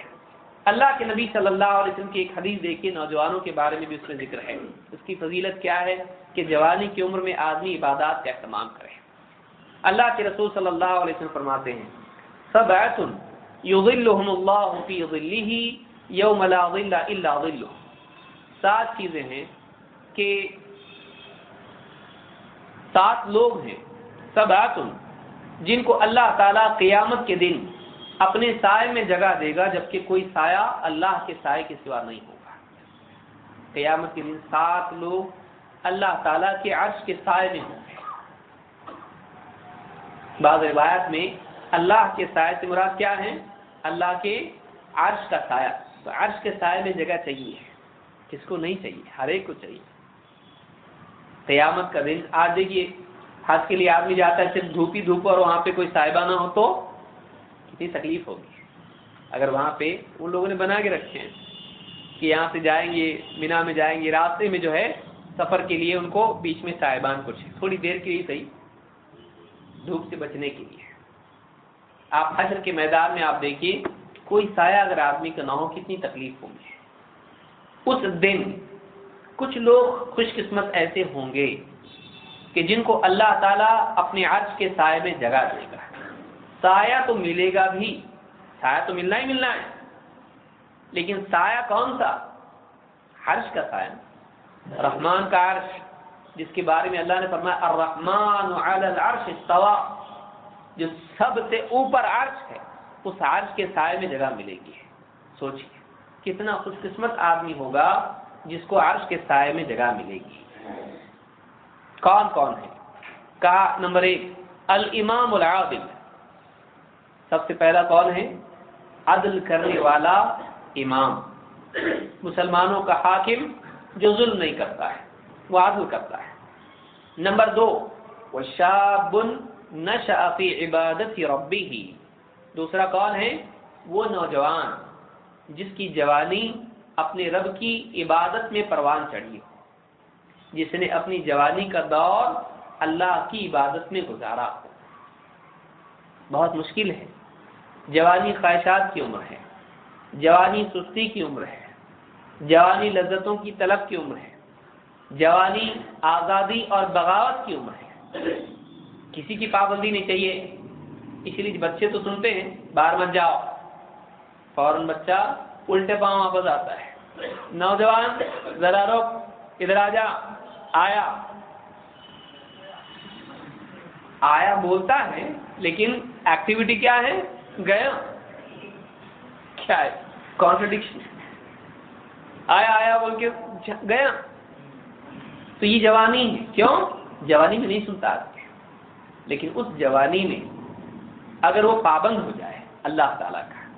अल्लाह के नबी सल्लल्लाहु अलैहि वसल्लम की एक हदीस देखिए, नौजवानों के बारे में भी उसमें ज़िक्र है। उसकी फजीलत क्या है कि जवानी की उम्र में आदमी इबादत का एहतमाम करे। अल्लाह के रसूल सल्लल्लाहु अलैहि वसल्लम फरमाते हैं सब ऐतुन यौम ला इल्ला सात चीज़ें हैं कि सात लोग हैं। सब ऐतुन जिनको अल्लाह ताला क़ियामत के दिन अपने साय में जगह देगा, जबकि कोई साया अल्लाह के साय के सिवा नहीं होगा। कयामत के दिन सात लोग अल्लाह ताला के अर्श के साय में होंगे। बाद रिवायत में अल्लाह के साय से मुराद क्या है? अल्लाह के अर्श का साया। तो अर्श के साय में जगह चाहिए। किसको नहीं चाहिए? हर एक को चाहिए। कयामत का दिन आज देखिए हज के लिए आदमी जाता है, सिर्फ़ धूप ही धूप और वहाँ पे कोई साहिबा ना हो तो कितनी तकलीफ़ होगी? अगर वहाँ पे उन लोगों ने बना के रखे हैं कि यहाँ से जाएँगे, मीना में जाएँगे, रास्ते में जो है सफ़र के लिए उनको बीच में साहिबान कुछ थोड़ी देर के लिए सही। धूप से बचने के लिए। आप हजर के मैदान में आप देखिए, कोई साया अगर आदमी का ना हो, कितनी तकलीफ़ होगी। उस दिन कुछ लोग खुशकिस्मत ऐसे होंगे कि जिनको अल्लाह ताला अपने अर्ज़ के साय में जगह देगा। साया तो मिलेगा भी, साया तो मिलना ही मिलना है। लेकिन साया कौन सा? हर्ष का साया। रहमान का अर्श, जिसके बारे में अल्लाह ने फरमाया, अर्रहमान अर्श तवा जो सबसे ऊपर अर्श है, उस अर्श के साय में जगह मिलेगी। सोचिए, कितना खुशकिस्मत आदमी होगा जिसको अर्श के साय में जगह मिलेगी। कौन कौन है? कहा नंबर एक अल इमाम आदिल। सबसे पहला कौन है? अदल करने वाला इमाम। मुसलमानों का हाकिम जो जुल्म नहीं करता है, वो आदल करता है। नंबर दो, वो शाबुन नशाफी इबादत रबी ही दूसरा कौन है? वो नौजवान जिसकी जवानी अपने रब की इबादत में परवान चढ़ी हो। जिसने अपनी जवानी का दौर अल्लाह की इबादत में गुजारा। बहुत मुश्किल है। जवानी ख्वाहिशात की उम्र है। जवानी सुस्ती की उम्र है। जवानी लज्जतों की तलब की उम्र है। जवानी आज़ादी और बगावत की उम्र है। किसी की पाबंदी नहीं चाहिए। इसलिए बच्चे तो सुनते हैं, बाहर मत जाओ। फ़ौरन बच्चा उल्टे पाँव वापस आता है। नौजवान, जरा रोक, इधर आ जा। आया। आया बोलता है, लेकिन एक्टिविटी क्या है? गया। क्या है? कॉन्ट्रडिक्शन आया आया बोल के गया। तो ये जवानी है। क्यों? जवानी में नहीं सुनता लेकिन उस जवानी में अगर वो पाबंद हो जाए, अल्लाह ताला का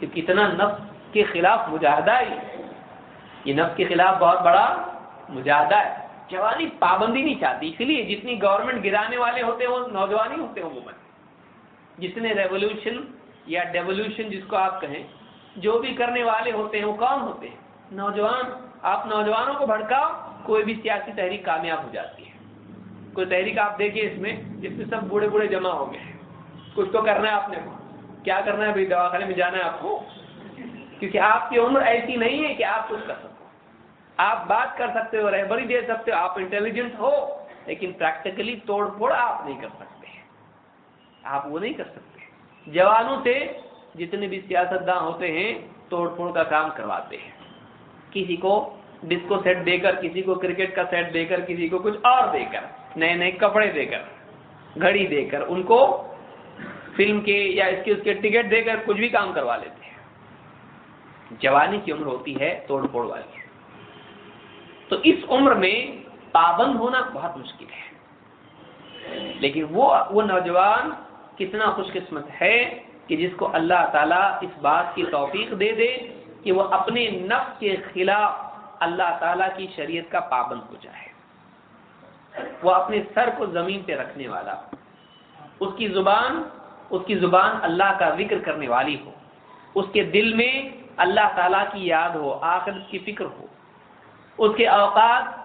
कि कितना नफ्स के खिलाफ मुजाहदा ये नफ्स के खिलाफ बहुत बड़ा मुजाहदा है। जवानी पाबंदी नहीं चाहती, इसलिए जितनी गवर्नमेंट गिराने वाले होते हैं, वो नौजवान ही होते हैं उमूमन जितने रेवोल्यूशन या डेवोल्यूशन जिसको आप कहें, जो भी करने वाले होते हैं, वो कौन होते हैं? नौजवान। आप नौजवानों को भड़काओ, कोई भी सियासी तहरीक कामयाब हो जाती है। कोई तहरीक आप देखिए इसमें, जिसमें सब बूढ़े बूढ़े जमा हो गए कुछ तो करना है आपने क्या करना है? भाई दवाखाने में जाना है आपको। क्योंकि आपकी उम्र ऐसी नहीं है कि आप कुछ कर सको। आप बात कर सकते हो, रहबरी दे सकते हो, आप इंटेलिजेंट हो, लेकिन प्रैक्टिकली तोड़ फोड़ आप नहीं कर सकते। आप वो नहीं कर सकते। जवानों से जितने भी सियासतदान होते हैं तोड़ फोड़ का काम करवाते हैं। किसी को डिस्को सेट देकर, किसी को क्रिकेट का सेट देकर, किसी को कुछ और देकर नए नए कपड़े देकर, घड़ी देकर, उनको फ़िल्म के या इसके उसके टिकट देकर कुछ भी काम करवा लेते हैं। जवानी की उम्र होती है तोड़ फोड़ वाली। तो इस उम्र में पाबंद होना बहुत मुश्किल है। लेकिन वो वो नौजवान कितना खुशकिस्मत है कि जिसको अल्लाह ताला इस बात की तौफीक दे दे कि वो अपने नफ्स के खिलाफ अल्लाह ताला की शरीयत का पाबंद हो जाए। वो अपने सर को ज़मीन पे रखने वाला, उसकी ज़ुबान उसकी ज़ुबान अल्लाह का ज़िक्र करने वाली हो, उसके दिल में अल्लाह ताला की याद हो आखिर की फ़िक्र हो उसके अवकात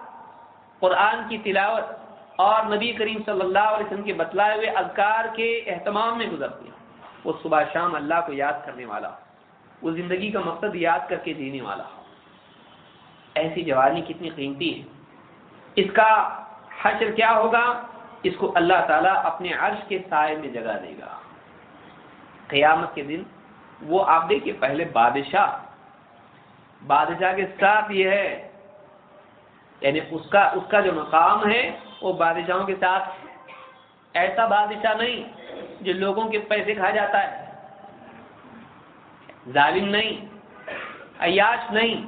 कुरान की तिलावत और नबी करीम सल्लल्लाहु अलैहि वसल्लम के बतलाए हुए अजकार के अहतमाम में गुजरते हैं। वो सुबह शाम अल्लाह को याद करने वाला, वो ज़िंदगी का मकसद याद करके जीने वाला। ऐसी जवानी कितनी कीमती है। इसका हशर क्या होगा? इसको अल्लाह ताला अपने अर्श के साय में जगा देगा। क़यामत के दिन वो आप देखिए, पहले बादशाह। बादशाह के साथ ये है यानी उसका उसका जो मकाम है, वो बादशाहों के साथ ऐसा बादशाह नहीं, जो लोगों के पैसे खा जाता है। जालिम नहीं अयाश नहीं,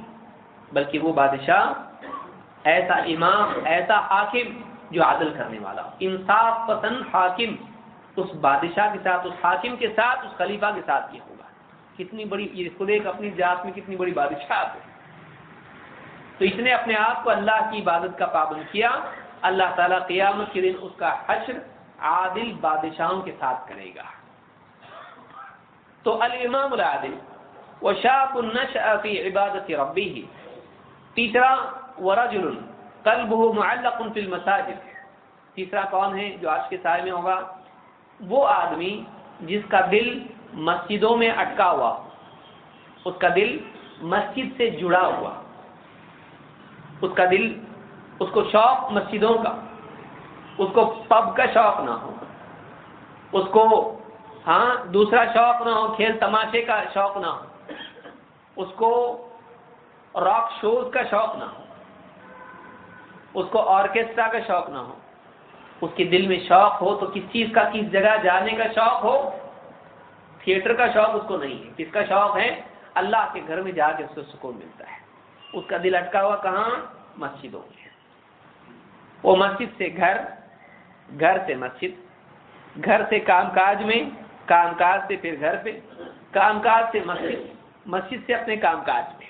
बल्कि वो बादशाह, ऐसा इमाम, ऐसा हाकिम जो आदल करने वाला। इंसाफ पसंद हाकिम, उस बादशाह के साथ, उस हाकिम के साथ, उस खलीफा के साथ ये होगा। कितनी बड़ी खुद एक अपनी जात में कितनी बड़ी बादशाह तो इसने अपने आप को अल्लाह की इबादत का पाबंद किया। अल्लाह ताला क़ियामत के दिन उसका हश्र आदिल बादशाहों के साथ करेगा। तो अल आदिल, व शाफ़ी इबादत रबी ही तीसरा वरजुल कल्बहु मुअल्लकुन फिल मसाजिद। तीसरा कौन है जो आज के साय में होगा? वो आदमी जिसका दिल मस्जिदों में अटका हुआ उसका दिल मस्जिद से जुड़ा हुआ उसका दिल, उसको शौक मस्जिदों का, उसको पब का शौक ना हो, उसको हाँ दूसरा शौक ना हो, खेल तमाशे का शौक ना हो, उसको रॉक शोज़ का शौक ना हो, उसको ऑर्केस्ट्रा का शौक ना हो, उसके दिल में शौक हो तो किस चीज़ का, किस जगह जाने का शौक हो, थिएटर का शौक उसको नहीं है। किसका शौक है? अल्लाह के घर में जाके उसको सुकून मिलता है। उसका दिल अटका हुआ कहाँ? मस्जिदों में। वो मस्जिद से घर घर से मस्जिद, घर से कामकाज में, कामकाज से फिर घर पे, कामकाज से मस्जिद मस्जिद से अपने कामकाज में।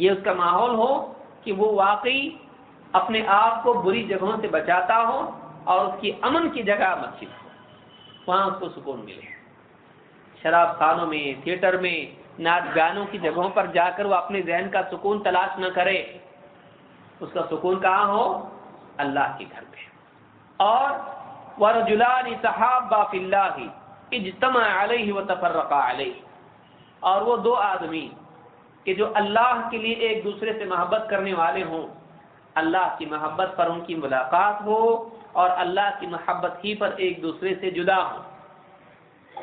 ये उसका माहौल हो कि वो वाकई अपने आप को बुरी जगहों से बचाता हो और उसकी अमन की जगह मस्जिद हो। वहाँ उसको सुकून मिले। शराब खानों में, थिएटर में नाच गानों की जगहों पर जाकर वो अपने जहन का सुकून तलाश न करे। उसका सुकून कहाँ हो? अल्लाह के घर पे। और वरजुलानी सहाबा इज्तमा अलैहि व तफर्रका अलैहि। और वो दो आदमी कि जो अल्लाह के लिए एक दूसरे से मोहब्बत करने वाले हों, अल्लाह की मोहब्बत पर उनकी मुलाकात हो और अल्लाह की मोहब्बत ही पर एक दूसरे से जुदा हो।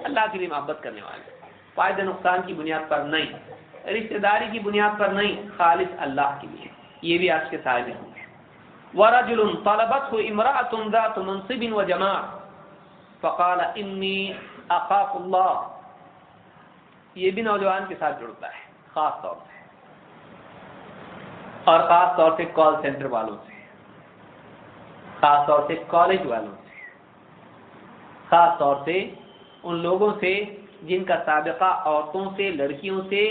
अल्लाह के लिए मोहब्बत करने वाले। फ़ायदे नुकसान की बुनियाद पर नहीं, रिश्तेदारी की बुनियाद पर नहीं, खालिद अल्लाह के लिए। ये भी आज के फ़ायदे होंगे वरजुल तलबत इमरात मनसिबिन व जमा। फ़काल इन्नी अकाफुल्ला ये भी नौजवान के साथ जुड़ता है, ख़ास तौर से। और ख़ास तौर से कॉल सेंटर वालों से। ख़ास तौर से कॉलेज वालों से। ख़ास तौर से उन लोगों से जिनका सबका औरतों से, लड़कियों से,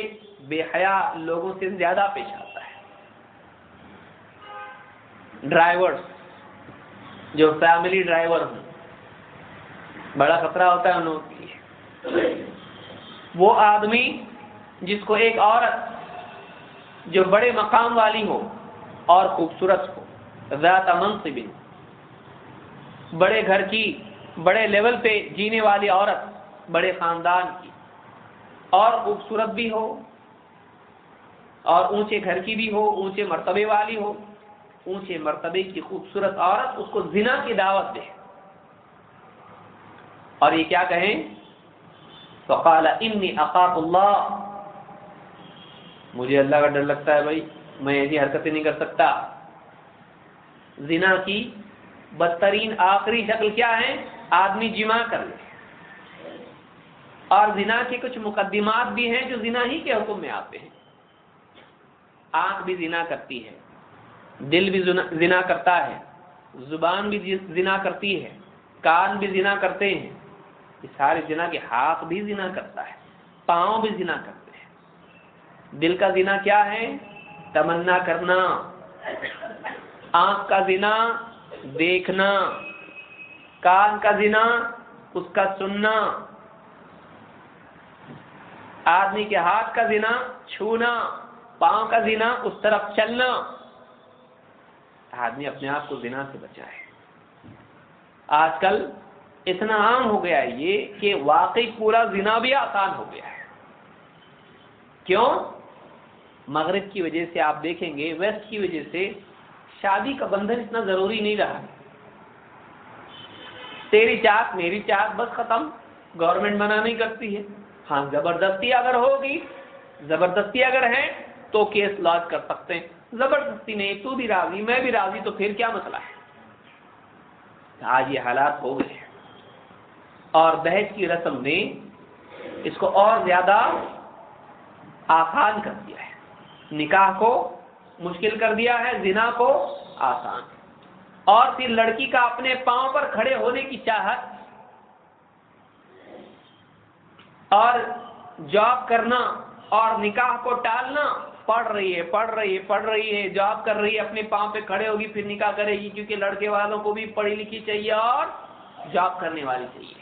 बेहया लोगों से ज़्यादा पेश आता है। ड्राइवर्स जो फैमिली ड्राइवर हूँ, बड़ा खतरा होता है उन लोगों के लिए। वो आदमी जिसको एक औरत, जो बड़े मकाम वाली हो और खूबसूरत हो, ज़ात मनसिबिन, बड़े घर की, बड़े लेवल पे जीने वाली औरत बड़े खानदान की। और खूबसूरत भी हो, और ऊँचे घर की भी हो, ऊँचे मर्तबे वाली हो, ऊँचे मर्तबे की खूबसूरत औरत उसको जिना की दावत दे। और ये क्या कहें? फ़काल, इन्नी अकातुल्लाह मुझे अल्लाह का डर लगता है भाई, मैं ऐसी हरकतें नहीं कर सकता। जिना की बदतरीन आखिरी शक्ल क्या है? आदमी जिमा कर ले। और जिना के कुछ मुकदमात भी हैं जो जिना ही के हुक्म में आते हैं। आँख भी जिना करती है, दिल भी जिना करता है, ज़ुबान भी जिना करती है, कान भी जिना करते हैं, ये सारे जिना के हाथ भी जिना करता है, पाँव भी जिना करते हैं। दिल का जिना क्या है? तमन्ना करना। आँख का जिना देखना। कान का जिना, उसका सुनना। आदमी के हाथ का जिना, छूना, पाँव का जिना, उस तरफ़ चलना। आदमी अपने आप को जिना से बचाए। आजकल इतना आम हो गया है ये कि वाकई पूरा जिना भी आसान हो गया है। क्यों? मगरब की वजह से आप देखेंगे, वेस्ट की वजह से शादी का बंधन इतना ज़रूरी नहीं रहा। तेरी चाक मेरी चाक बस खत्म। गवर्नमेंट मना नहीं करती है। हाँ ज़बरदस्ती अगर होगी, ज़बरदस्ती अगर है तो केस लॉज कर सकते हैं। ज़बरदस्ती नहीं, तू भी राज़ी, मैं भी राज़ी तो फिर क्या मसला है? आज ये हालात हो गए और दहेज की रस्म ने इसको और ज़्यादा आसान कर दिया है। निकाह को मुश्किल कर दिया है, जिना को आसान। और फिर लड़की का अपने पाँव पर खड़े होने की चाहत और जॉब करना और निकाह को टालना, पढ़ रही है, पढ़ रही है, पढ़ रही है जॉब कर रही है, अपने पाँव पे खड़े होगी, फिर निकाह करेगी, क्योंकि लड़के वालों को भी पढ़ी लिखी चाहिए और जॉब करने वाली चाहिए।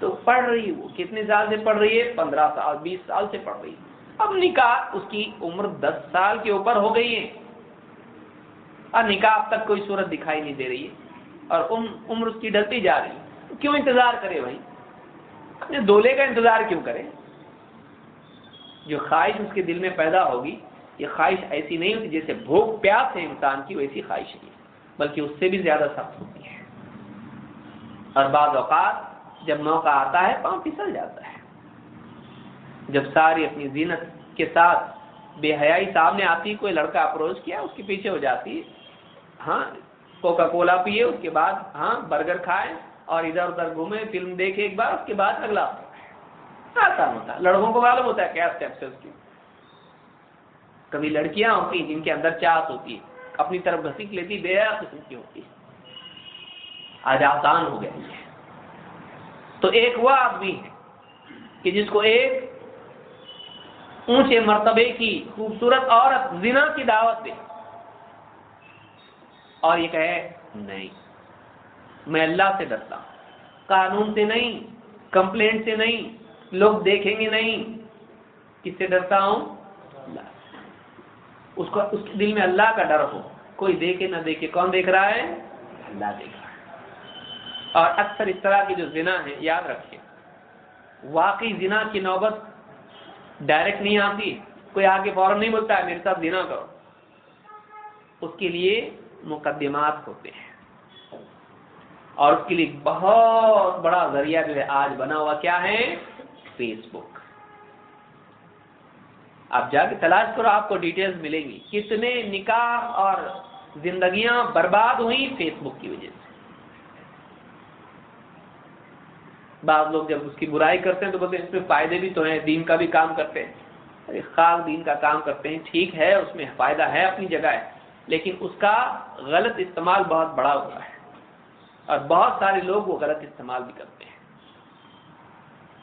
तो पढ़ रही वो, कितने साल से पढ़ रही है? पंद्रह साल, बीस साल से पढ़ रही है। अब निकाह उसकी उम्र दस साल के ऊपर हो गई है। और निकाह अब तक कोई सूरत दिखाई नहीं दे रही है। और उम्र उसकी ढलती जा रही है। तो क्यों इंतज़ार करे भाई? अपने दोले का इंतज़ार क्यों करें? जो ख्वाहिश उसके दिल में पैदा होगी, ये ख्वाहिश ऐसी नहीं होती जैसे भोग प्यास है इंसान की, वैसी ख्वाहिश नहीं बल्कि उससे भी ज़्यादा सख्त होती है। और बाद अवकात जब मौका आता है, पाँव फिसल जाता है। जब सारी अपनी जीनत के साथ बेहयाई सामने आती, कोई लड़का अप्रोच किया, उसके पीछे हो जाती हाँ कोका कोला पिए, उसके बाद हाँ बर्गर खाए और इधर उधर घूमे, फ़िल्म देखे एक बार, उसके बाद अगला। आसान होता है। लड़कों को मालूम होता है क्या स्टेप्स है उसकी। कभी लड़कियाँ होती जिनके अंदर चाहत होती है। अपनी तरफ़ घसीक लेती बेहया किस्म की होती है। आज आसान हो गया तो एक वह आदमी है कि जिसको एक ऊँचे मर्तबे की खूबसूरत औरत, जिना की दावत दे। और ये कहे, नहीं। मैं अल्लाह से डरता हूँ। कानून से नहीं कंप्लेंट से नहीं, लोग देखेंगे नहीं। किससे डरता हूँ? उसको, उसके दिल में अल्लाह का डर हो। कोई देखे ना देखे। कौन देख रहा है? अल्लाह देख रहा है। और अक्सर इस तरह की जो जिना है, याद रखिए। वाकई जिना की नौबत डायरेक्ट नहीं आती। कोई आगे फ़ौरन नहीं बोलता है मेरे साथ जिना करो। उसके लिए मुकदमात होते हैं। और उसके लिए बहुत बड़ा ज़रिया जो है आज बना हुआ क्या है? फेसबुक आप जाके तलाश करो, आपको डिटेल्स मिलेंगी। कितने निकाह और जिंदगियाँ बर्बाद हुई फेसबुक की वजह से। बाद लोग जब उसकी बुराई करते हैं तो बोलते हैं, इसमें फ़ायदे भी तो हैं, दीन का भी काम करते हैं। अरे खास दीन का काम करते हैं, ठीक है, उसमें फ़ायदा है अपनी जगह है, लेकिन उसका गलत इस्तेमाल बहुत बड़ा हुआ है। और बहुत सारे लोग वो गलत इस्तेमाल भी करते हैं।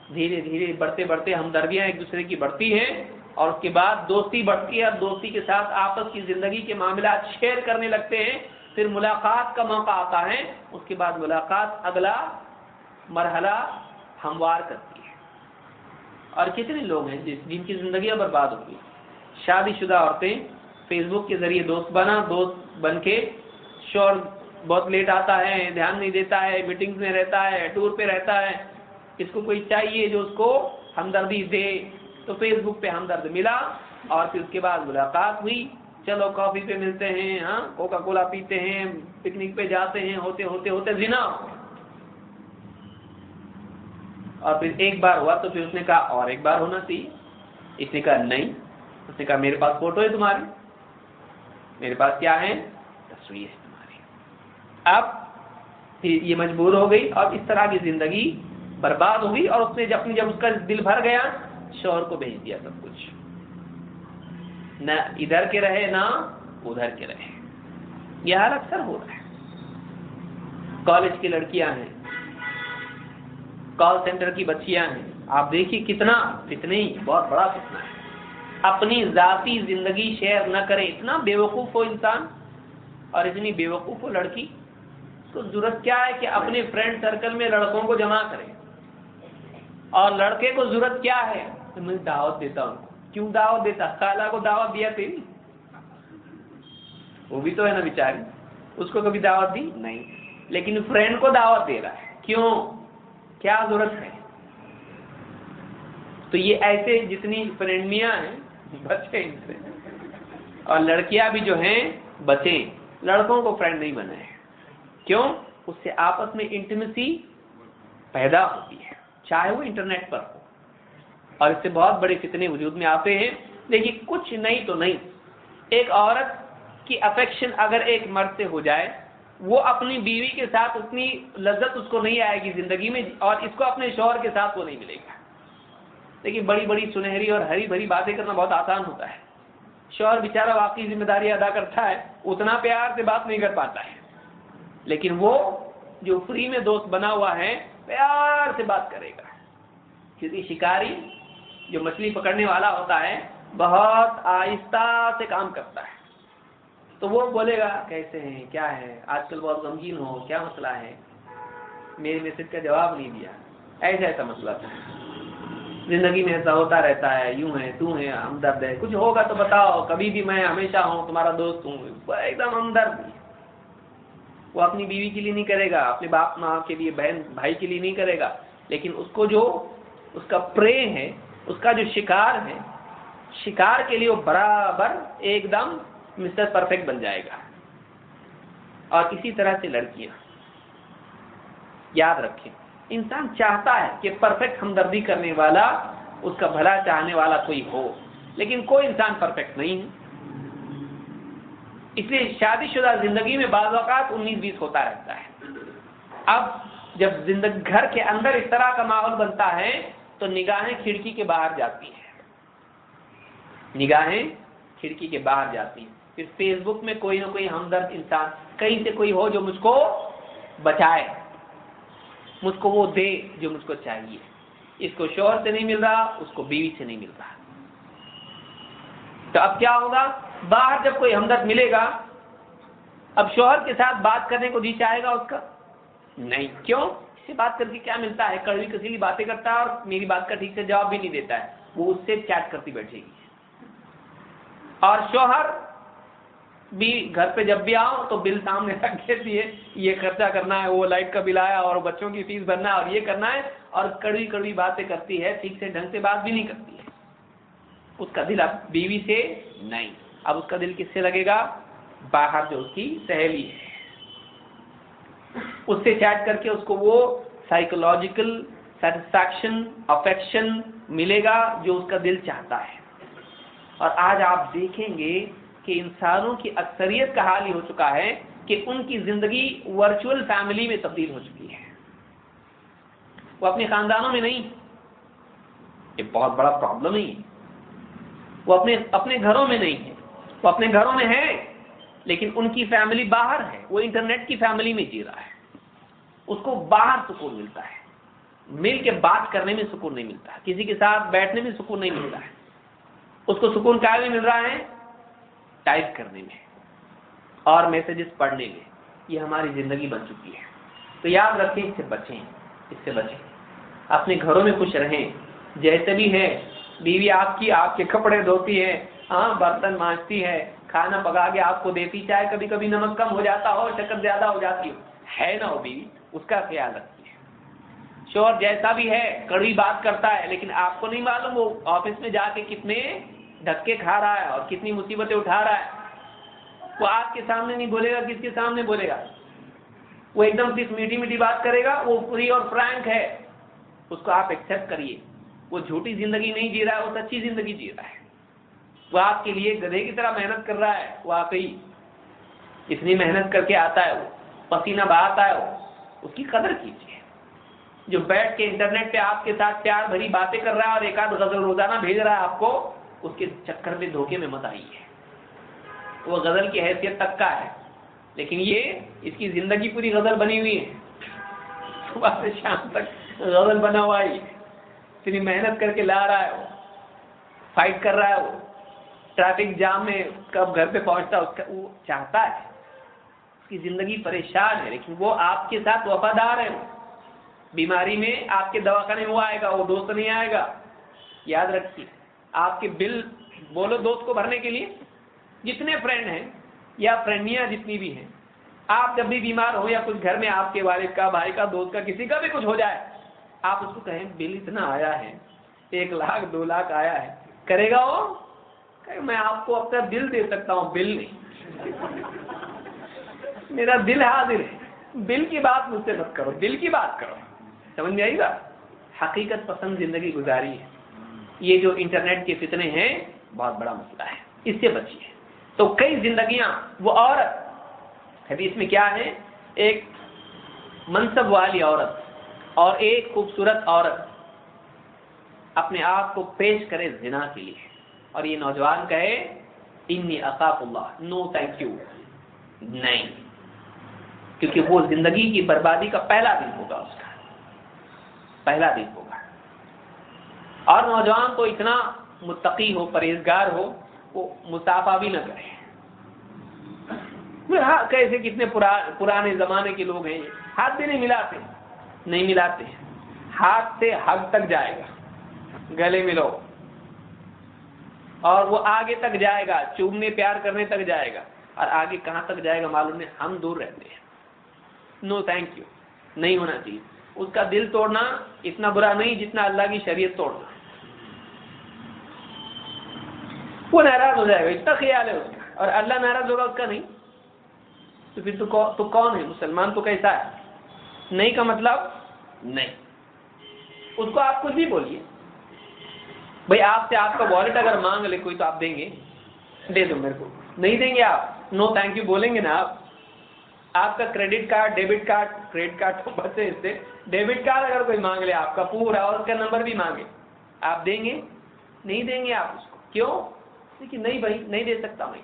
धीरे धीरे, बढ़ते बढ़ते हमदर्दियाँ एक दूसरे की बढ़ती हैं और उसके बाद दोस्ती बढ़ती है और दोस्ती के साथ आपस की ज़िंदगी के मामला शेयर करने लगते हैं। फिर मुलाकात का मौका आता है, उसके बाद मुलाकात अगला मरहला हमवार करती है। और कितने लोग हैं जिस जिनकी ज़िंदगी बर्बाद होगी शादीशुदा औरतें फेसबुक के ज़रिए दोस्त बना, दोस्त बन के शोर बहुत लेट आता है, ध्यान नहीं देता है मीटिंग्स में रहता है टूर पे रहता है। इसको कोई चाहिए जो उसको हमदर्दी दे तो फेसबुक पे हमदर्द मिला और फिर उसके बाद मुलाकात हुई। चलो कॉफ़ी पे मिलते हैं हाँ कोका कोला पीते हैं पिकनिक पे जाते हैं, होते होते होते जिना और फिर एक बार हुआ तो फिर उसने कहा, और एक बार होना चाहिए। इसने कहा, नहीं। उसने कहा, मेरे पास फ़ोटो है तुम्हारी। मेरे पास क्या है? तस्वीर। अब ये मजबूर हो गई और इस तरह की ज़िंदगी बर्बाद हो गई और उसने जब जब उसका दिल भर गया, शोहर को भेज दिया सब कुछ। न इधर के रहे, ना उधर के रहे। यह हाल अक्सर हो रहा है। कॉलेज की लड़कियाँ हैं, कॉल सेंटर की बच्चियाँ हैं। आप देखिए कितना, कितने बहुत बड़ा कितना है। अपनी जाती ज़िंदगी शेयर न करे। इतना बेवकूफ़ हो इंसान और इतनी बेवकूफ़ हो लड़की। तो ज़रूरत क्या है कि अपने फ्रेंड सर्कल में लड़कों को जमा करे। और लड़के को ज़रूरत क्या है? तो मैं दावत देता हूँ। क्यों दावत देता? काला को दावत दिया तेरी? वो भी तो है ना बिचारी। उसको कभी दावत दी? नहीं। लेकिन फ्रेंड को दावत दे रहा है। क्यों? क्या ज़रूरत है? तो ये ऐसे जितनी फ्रेंडमियाँ हैं, बचे इनसे। और लड़कियाँ भी जो हैं, बचे। लड़कों को फ्रेंड नहीं बनाए। क्यों? उससे आपस में इंटीमेसी पैदा होती है, चाहे वो इंटरनेट पर हो। और इससे बहुत बड़े फितने वजूद में आते हैं। देखिए, कुछ नहीं तो नहीं। एक औरत की अफेक्शन अगर एक मर्द से हो जाए, वो अपनी बीवी के साथ उतनी लज्जत उसको नहीं आएगी ज़िंदगी में, और इसको अपने शोहर के साथ वो नहीं मिलेगा। देखिए बड़ी बड़ी सुनहरी और हरी भरी बातें करना बहुत आसान होता है। शोहर बेचारा वाकई ज़िम्मेदारी अदा करता है, उतना प्यार से बात नहीं कर पाता है। लेकिन वो जो फ्री में दोस्त बना हुआ है, प्यार से बात करेगा। क्योंकि शिकारी जो मछली पकड़ने वाला होता है, बहुत आहिस्ता से काम करता है। तो वो बोलेगा, कैसे हैं? क्या है? आजकल बहुत गमगीन हो, क्या मसला है? मेरे मैसेज का जवाब नहीं दिया। ऐसा ऐसा मसला था। ज़िंदगी में ऐसा होता रहता है, यूँ है, तू है, हमदर्द है। कुछ होगा तो बताओ, कभी भी मैं हमेशा हूँ, तुम्हारा दोस्त हूँ। एकदम हमदर्द वो अपनी बीवी के लिए नहीं करेगा, अपने बाप माँ के लिए, बहन भाई के लिए नहीं करेगा। लेकिन उसको जो, उसका प्रे है, उसका जो शिकार है, शिकार के लिए वो बराबर एकदम मिस्टर परफेक्ट बन जाएगा। और इसी तरह से लड़कियाँ। याद रखें, इंसान चाहता है कि परफेक्ट हमदर्दी करने वाला, उसका भला चाहने वाला कोई हो, लेकिन कोई इंसान परफेक्ट नहीं है। इसलिए शादीशुदा ज़िंदगी में बाज अवत उन्नीस बीस होता रहता है। अब जब ज़िंदगी घर के अंदर इस तरह का माहौल बनता है तो निगाहें खिड़की के बाहर जाती है। निगाहें खिड़की के बाहर जाती है। फिर फेसबुक में कोई ना कोई हमदर्द इंसान, कहीं से कोई हो जो मुझको बचाए, मुझको वो दे जो मुझको चाहिए। इसको शोहर से नहीं मिल रहा, उसको बीवी से नहीं मिल रहा। तो अब क्या होगा? बाहर जब कोई हमदर्द मिलेगा, अब शोहर के साथ बात करने को जी चाहेगा उसका? नहीं, क्यों? इससे बात करके क्या मिलता है? कड़वी कसीली बातें करता है और मेरी बात का ठीक से जवाब भी नहीं देता है। वो उससे चैट करती बैठेगी। और शोहर भी घर पे जब भी आओ तो बिल सामने रख दिए ये खर्चा करना है, वो लाइट का बिल आया और बच्चों की फ़ीस भरना है और ये करना है और कड़वी कड़वी बातें करती है, ठीक से ढंग से बात भी नहीं करती है। उसका दिल अब बीवी से नहीं। अब उसका दिल किससे लगेगा? बाहर जो उसकी सहेली है। उससे चैट करके उसको वो साइकोलॉजिकल सेटिस्फैक्शन अफेक्शन मिलेगा जो उसका दिल चाहता है। और आज आप देखेंगे कि इंसानों की अक्सरियत का हाल ही हो चुका है कि उनकी ज़िंदगी वर्चुअल फैमिली में तब्दील हो चुकी है। वो अपने खानदानों में नहीं। ये बहुत बड़ा प्रॉब्लम ही है वो अपने अपने घरों में नहीं है। वो अपने घरों में है, लेकिन उनकी फैमिली बाहर है। वो इंटरनेट की फैमिली में जी रहा है। उसको बाहर सुकून मिलता है। मिल के बात करने में सुकून नहीं मिलता है। किसी के साथ बैठने में सुकून नहीं मिलता है। उसको सुकून क्या में मिल रहा है? टाइप करने में और मैसेजेस पढ़ने में। ये हमारी ज़िंदगी बन चुकी है। तो याद रखें, इससे बचें इससे बचें। अपने घरों में खुश रहें। जैसे भी है, बीवी आपकी, आपके कपड़े धोती है। हाँ बर्तन मांजती है, खाना पका के आपको देती, चाहे कभी कभी नमक कम हो जाता हो, शक्कर ज़्यादा हो जाती हो। है ना वो बीवी? उसका ख्याल रखती है। शोर जैसा भी है, कड़वी बात करता है, लेकिन आपको नहीं मालूम वो ऑफ़िस में जाके कितने धक्के खा रहा है और कितनी मुसीबतें उठा रहा है। वो आपके सामने नहीं बोलेगा, किसके सामने बोलेगा? वो एकदम सिर्फ़ मीठी मीठी बात करेगा, वो फ्री और फ्रैंक है। उसको आप एक्सेप्ट करिए। वो झूठी ज़िंदगी नहीं जी रहा है, वो सच्ची ज़िंदगी जी रहा है। वो आपके लिए गधे की तरह मेहनत कर रहा है वो आप ही इतनी मेहनत करके आता है वो, पसीना बहाता है वो। उसकी कदर कीजिए। जो बैठ के इंटरनेट पे आपके साथ प्यार भरी बातें कर रहा है और एक आध गज़ल रोज़ाना भेज रहा है आपको, उसके चक्कर में धोखे में मत आइए। वो गज़ल की हैसियत तक का है। लेकिन ये, इसकी ज़िंदगी पूरी गज़ल बनी हुई है। सुबह से शाम तक गज़ल बना हुआ है इतनी मेहनत करके ला रहा है वो। फाइट कर रहा है वो। ट्रैफ़िक जाम में कब घर पे पहुँचता उसका वो चाहता है उसकी ज़िंदगी परेशान है, लेकिन वो आपके साथ वफादार है बीमारी में आपके दवाखाने वो आएगा, वो दोस्त नहीं आएगा। याद रखिए, आपके बिल बोलो दोस्त को भरने के लिए, जितने फ्रेंड हैं, या फ्रेंडियाँ जितनी भी हैं, आप जब भी बीमार हो या कुछ घर में आपके वालिद का, भाई का, दोस्त का, किसी का भी कुछ हो जाए, आप उसको कहें, बिल इतना आया है, एक लाख, दो लाख आया है। करेगा वो? मैं आपको अपना दिल दे सकता हूँ, बिल नहीं। मेरा दिल हाजिर है। बिल की बात मुझसे मत करो, दिल की बात करो। समझ में आएगा हकीकत पसंद ज़िंदगी गुजारी है। ये जो इंटरनेट के फितने हैं, बहुत बड़ा मसला है। इससे बचिए। तो कई जिंदगियाँ, वो औरत, हदीस में क्या है? एक मनसब वाली औरत और एक खूबसूरत औरत अपने आप को पेश करे जिना के लिए। और ये नौजवान कहे इन्नी अकाफुल्ला नो थैंक यू नहीं। क्योंकि वो ज़िंदगी की बर्बादी का पहला दिन होगा उसका। पहला दिन होगा। और नौजवान तो इतना मुतकी हो परहेजगार हो वो मुसाफा भी न करे। हाँ कैसे कितने पुरा, पुराने जमाने के लोग हैं। हाथ भी नहीं मिलाते। नहीं मिलाते। हाथ से हक तक जाएगा। गले मिलो और वो आगे तक जाएगा चूमने प्यार करने तक जाएगा। और आगे कहाँ तक जाएगा मालूम नहीं हम दूर रहते हैं। नो थैंक यू नहीं होना चाहिए। उसका दिल तोड़ना इतना बुरा नहीं जितना अल्लाह की शरीयत तोड़ना। वो नाराज़ हो जाएगा इतना ख्याल है उसका। और अल्लाह नाराज़ होगा उसका नहीं। तो फिर तो, तो कौन है? मुसलमान तो कैसा है? नहीं का मतलब नहीं। उसको आप कुछ भी बोलिए। भाई, आपसे आपका वॉलेट अगर मांग ले कोई तो आप देंगे। दे दो मेरे को। नहीं देंगे आप? नो थैंक यू बोलेंगे ना आप। आपका credit card debit card credit card तो बचे इससे। डेबिट कार्ड अगर कोई मांग ले आपका, पूरा, और उसका नंबर भी मांगे। आप देंगे? नहीं देंगे आप उसको। क्यों? देखिए नहीं भाई, नहीं दे सकता मैं।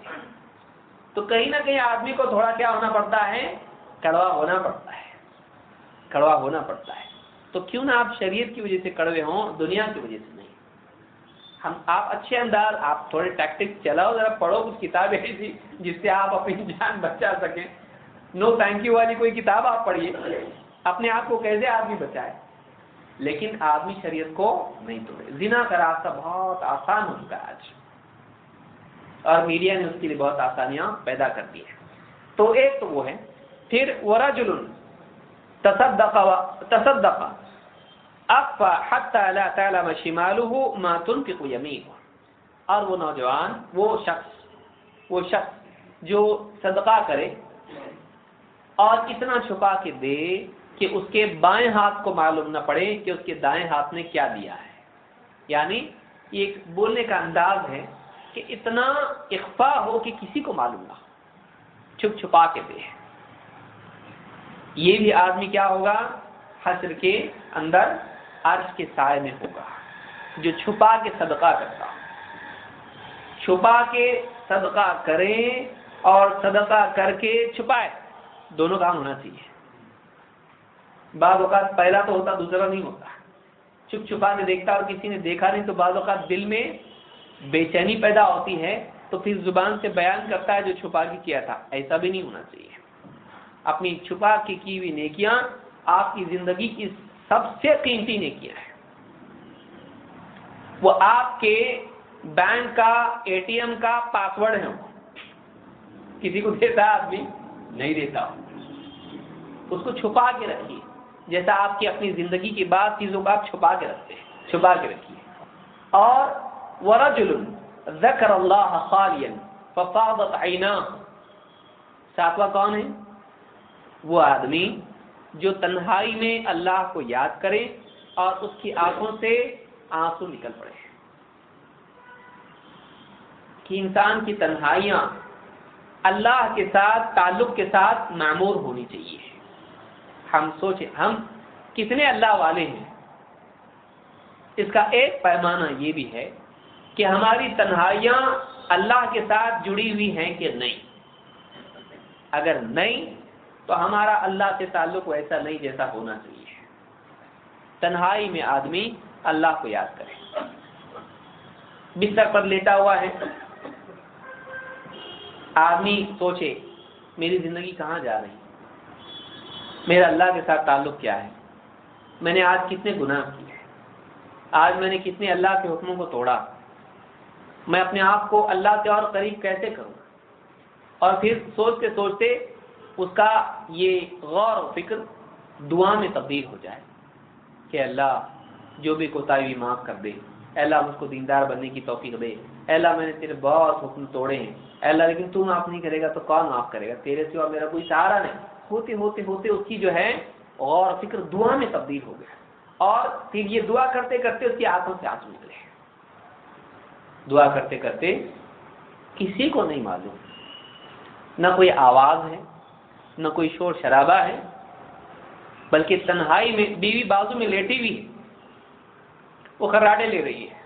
तो कहीं ना कहीं आदमी को थोड़ा क्या होना पड़ता है? कड़वा होना पड़ता है। कड़वा होना पड़ता है। तो क्यों ना आप शरीयत की वजह से कड़वे हों, दुनिया की वजह से नहीं। हम, आप अच्छे अंदाज, आप थोड़े टैक्टिक्स चलाओ, जरा पढ़ो कुछ किताबें ऐसी जिससे आप अपनी जान बचा सकें। नो थैंक यू वाली कोई किताब आप पढ़िए। अपने आप को कैसे आदमी बचाए? लेकिन आदमी शरीयत को नहीं तोड़े। जिना का रास्ता बहुत आसान हो चुका है आज। और मीडिया ने उसके लिए बहुत आसानियाँ पैदा कर दी है। तो एक तो वो है। फिर वराजुल तसद्दका तसद्दका। अफ़ा हत्ता ला तअलम शिमालुहु मा तुनफिकु यमीनुहु और वो नौजवान वो शख्स वो शख्स जो सदका करे और इतना छुपा के दे कि उसके बाएँ हाथ को मालूम न पड़े कि उसके दाएँ हाथ ने क्या दिया है। यानी एक बोलने का अंदाज है कि इतना इख्फा हो कि किसी को मालूम ना हो। छुप छुपा के दे। ये भी आदमी क्या होगा? हसर के अंदर अर्श के साय में होगा, जो छुपा के सदका करता छुपा के सदका करें और सदका करके छुपाए, दोनों काम होना चाहिए। बाद अवकात पहला तो होता, दूसरा नहीं होता। छुप छुपा के देखता और किसी ने देखा नहीं तो बाद अवकात दिल में बेचैनी पैदा होती है तो फिर ज़ुबान से बयान करता है जो छुपा के किया था। ऐसा भी नहीं होना चाहिए। अपनी छुपा के की हुई नेकियाँ आपकी ज़िंदगी की सबसे कीमती नेकियाँ है। वो आपके बैंक का, एटीएम का पासवर्ड है। किसी को देता आदमी, नहीं देता। उसको छुपा के रखिए। जैसा आपकी अपनी ज़िंदगी की बात चीज़ों को आप छुपा के रखते हैं, छुपा के रखिए। और वरजुल जकर सातवा कौन है? वो आदमी जो तन्हाई में अल्लाह को याद करे और उसकी आँखों से आँसू निकल पड़े। कि इंसान की तन्हाइयाँ अल्लाह के साथ, ताल्लुक के साथ मामूर होनी चाहिए। हम सोचे, हम कितने अल्लाह वाले हैं। इसका एक पैमाना ये भी है कि हमारी तन्हाइयाँ अल्लाह के साथ जुड़ी हुई हैं कि नहीं। अगर नहीं तो हमारा अल्लाह से ताल्लुक वैसा नहीं जैसा होना चाहिए। तन्हाई में आदमी अल्लाह को याद करे। बिस्तर पर लेटा हुआ है। आदमी सोचे, मेरी ज़िंदगी कहाँ जा रही? मेरा अल्लाह के साथ ताल्लुक क्या है? मैंने आज कितने गुनाह किए आज मैंने कितने अल्लाह के हुक्मों को तोड़ा? मैं अपने आप को अल्लाह के और करीब कैसे करूँ? और फिर सोचते सोचते उसका ये गौर और फ़िक्र दुआ में तब्दील हो जाए कि अल्लाह जो भी कोताही माफ़ कर दे। अल्लाह मुझको दीनदार बनने की तोफीक दे। अल्लाह मैंने तेरे बहुत हुक्म तोड़े हैं। अल्लाह लेकिन तू माफ़ नहीं करेगा तो कौन माफ़ करेगा? तेरे सिवा मेरा कोई सहारा नहीं। होते होते होते उसकी जो है और फ़िक्र दुआ में तब्दील हो गया। और फिर ये दुआ करते करते उसकी आँखों से आँसू निकले। दुआ करते करते किसी को नहीं मालूम। न कोई आवाज़ है न कोई शोर शराबा है, बल्कि तन्हाई में, बीवी बाजू में लेटी हुई है। वो खर्राटे ले रही है।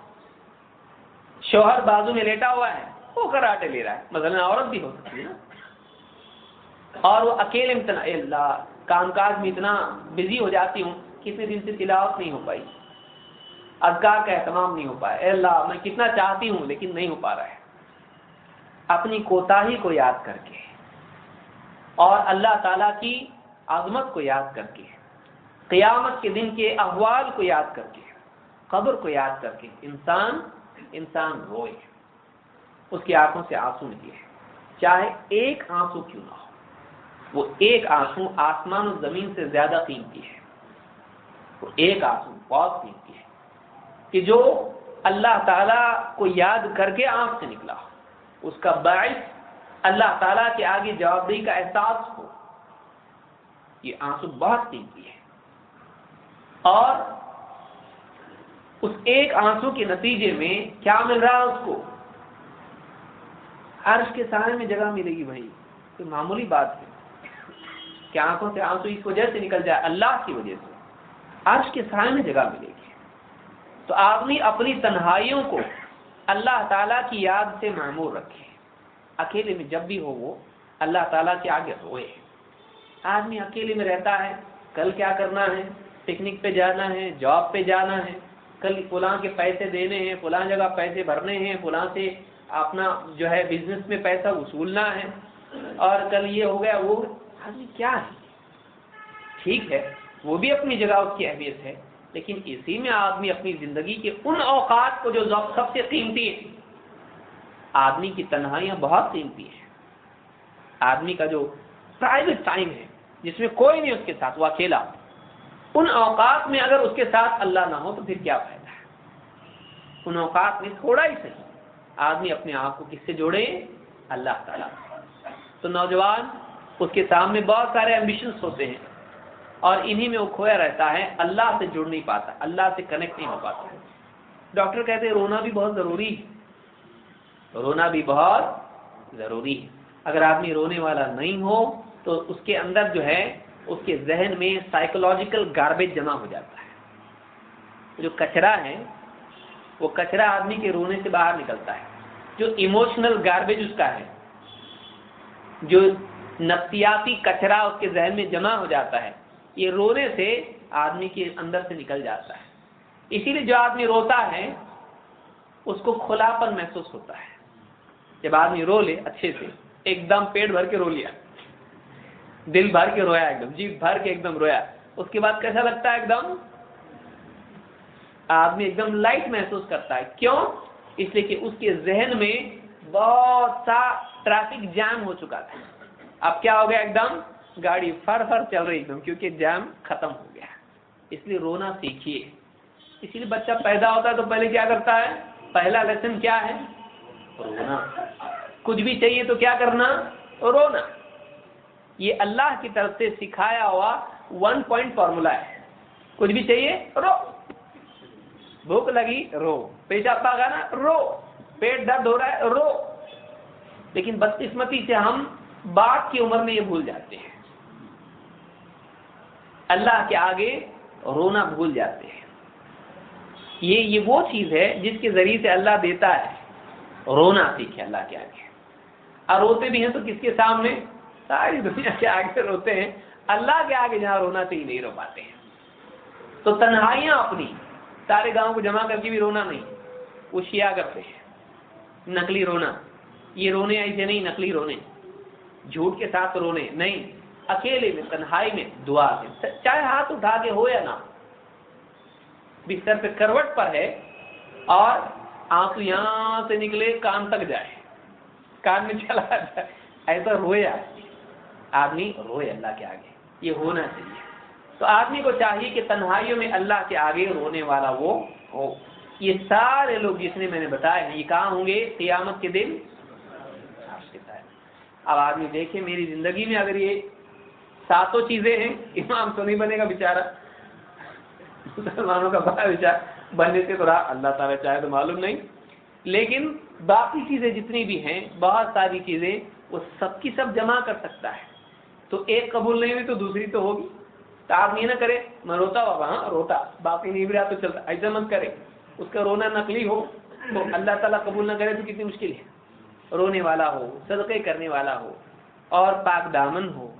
शोहर बाजू में लेटा हुआ है, वो खर्राटे ले रहा है। मतलब औरत भी हो सकती है ना। और वो अकेले में तना अल्लाह, कामकाज में इतना बिज़ी हो जाती हूँ कितने दिन से तिलावत नहीं हो पाई। अजगार का एहतमाम नहीं हो पाया। अल्लाह, मैं कितना चाहती हूँ, लेकिन नहीं हो पा रहा है। अपनी कोताही को याद करके। और अल्लाह ताला की आजमत को याद करके, क़यामत के दिन के अहवाल को याद करके, कब्र को याद करके इंसान इंसान रोए, उसकी आँखों से आँसू निकले। चाहे एक आँसू क्यों ना हो, वो एक आँसू आसमान और ज़मीन से ज़्यादा कीमती है। वो एक आँसू बहुत कीमती है कि जो अल्लाह ताला को याद करके आँख से निकला उसका बाइस अल्लाह ताला के आगे जवाबदेही का एहसास हो। ये आँसू बहुत कीमती है। और उस एक आँसू के नतीजे में क्या मिल रहा है उसको? अर्श के सहारे में जगह मिलेगी भाई। तो मामूली बात है। कि आँखों से आँसू इस वजह से निकल जाए, अल्लाह की वजह से। अर्श के सहारे में जगह मिलेगी। तो आदमी अपनी तन्हाइयों को अल्लाह ताला की याद से मामूर रखे। अकेले में जब भी हो वो, अल्लाह ताला के आगे रोए आदमी अकेले में रहता है, कल क्या करना है? पिकनिक पे जाना है, जॉब पे जाना है, कल फुला के पैसे देने हैं, फुला जगह पैसे भरने हैं, फुला से अपना जो है बिज़नेस में पैसा वसूलना है। और कल ये हो गया, वो आदमी क्या है? ठीक है, वो भी अपनी जगह उसकी अहमियत है, लेकिन इसी में आदमी अपनी ज़िंदगी के उन औकात को जो सबसे कीमती आदमी की तन्हाइयाँ बहुत कीमती है। आदमी का जो प्राइवेट टाइम है, जिसमें कोई नहीं उसके साथ, वो अकेला। उन औकात में अगर उसके साथ अल्लाह ना हो तो फिर क्या फ़ायदा है? उन औकात में थोड़ा ही सही। आदमी अपने आप को किससे जोड़े? अल्लाह ताला तो नौजवान, उसके सामने बहुत सारे एम्बिशंस होते हैं, और इन्हीं में वो खोया रहता है, अल्लाह से जुड़ नहीं पाता, अल्लाह से कनेक्ट नहीं हो पाता। डॉक्टर कहते हैं, रोना भी बहुत ज़रूरी है। रोना भी बहुत ज़रूरी है। अगर आदमी रोने वाला नहीं हो तो उसके अंदर जो है, उसके जहन में साइकोलॉजिकल गार्बेज जमा हो जाता है। जो कचरा है, वो कचरा आदमी के रोने से बाहर निकलता है। जो इमोशनल गार्बेज उसका है, जो नफ्सियाती कचरा उसके जहन में जमा हो जाता है, ये रोने से आदमी के अंदर से निकल जाता है। इसीलिए जो आदमी रोता है, उसको खुलापन महसूस होता है। जब आदमी रो ले अच्छे से, एकदम पेट भर के रो लिया। दिल भर के रोया एकदम जीव भर के एकदम रोया। उसके बाद कैसा लगता है एकदम? आदमी एकदम लाइट महसूस करता है। क्यों? इसलिए कि उसके जहन में बहुत सा ट्रैफ़िक जैम हो चुका था। अब क्या हो गया एकदम? गाड़ी फर फर चल रही एकदम, क्योंकि जैम खत्म हो गया। इसलिए रोना सीखिए। इसलिए बच्चा पैदा होता है तो पहले क्या करता है? पहला लेसन क्या है? रोना। कुछ भी चाहिए तो क्या करना? रोना। ये अल्लाह की तरफ़ से सिखाया हुआ वन पॉइंट फॉर्मूला है। कुछ भी चाहिए, रो। भूख लगी, रो। पेशाब पागा ना रो। पेट दर्द हो रहा है, रो। लेकिन बदकिस्मती से हम बात की उम्र में ये भूल जाते हैं। अल्लाह के आगे रोना भूल जाते हैं। ये ये वो चीज़ है जिसके ज़रिए से अल्लाह देता है। रोना सीखे अल्लाह के आगे। और रोते भी हैं तो किसके सामने? सारी दुनिया के आगे रोते हैं। अल्लाह के आगे जहाँ रोना चाहिए नहीं रो पाते हैं। तो तन्हाइयाँ अपनी, सारे गाँव को जमा करके भी रोना नहीं। वो शिया करते हैं। नकली रोना। ये रोने ऐसे नहीं, नकली रोने। झूठ के साथ रोने, नहीं। अकेले में, तन्हाई में, दुआ से चाहे हाथ उठा के हो या ना। बिस्तर पे करवट पर है और आँसू यहाँ से निकले, कान तक जाए। कान में चला जाए। ऐसा रोया। आदमी रोए अल्लाह के आगे। ये होना चाहिए। तो आदमी को चाहिए कि तन्हाइयों में अल्लाह के आगे रोने वाला वो हो। ये सारे लोग जिसने मैंने बताया ये कहाँ होंगे? क्यामत के दिन? अब आदमी देखे, मेरी ज़िंदगी में अगर ये सातों चीज़ें हैं, इमाम तो नहीं बनेगा बेचारा। मुसलमानों का बड़ा विचार। बनने से तो रहा अल्लाह ताला चाहे तो मालूम नहीं। लेकिन बाकी चीज़ें जितनी भी हैं, बहुत सारी चीज़ें, वो सबकी सब जमा कर सकता है। तो एक कबूल नहीं हुई तो दूसरी तो होगी। तो आप नहीं ना करें, मैं रोता बाबा हाँ रोता। बाकी नहीं भी रहा तो चलता। ऐसा मत करे, उसका रोना नकली हो तो अल्लाह ताला कबूल ना करे तो कितनी मुश्किल है। रोने वाला हो, सदक़े करने वाला हो, और पाक दामन हो,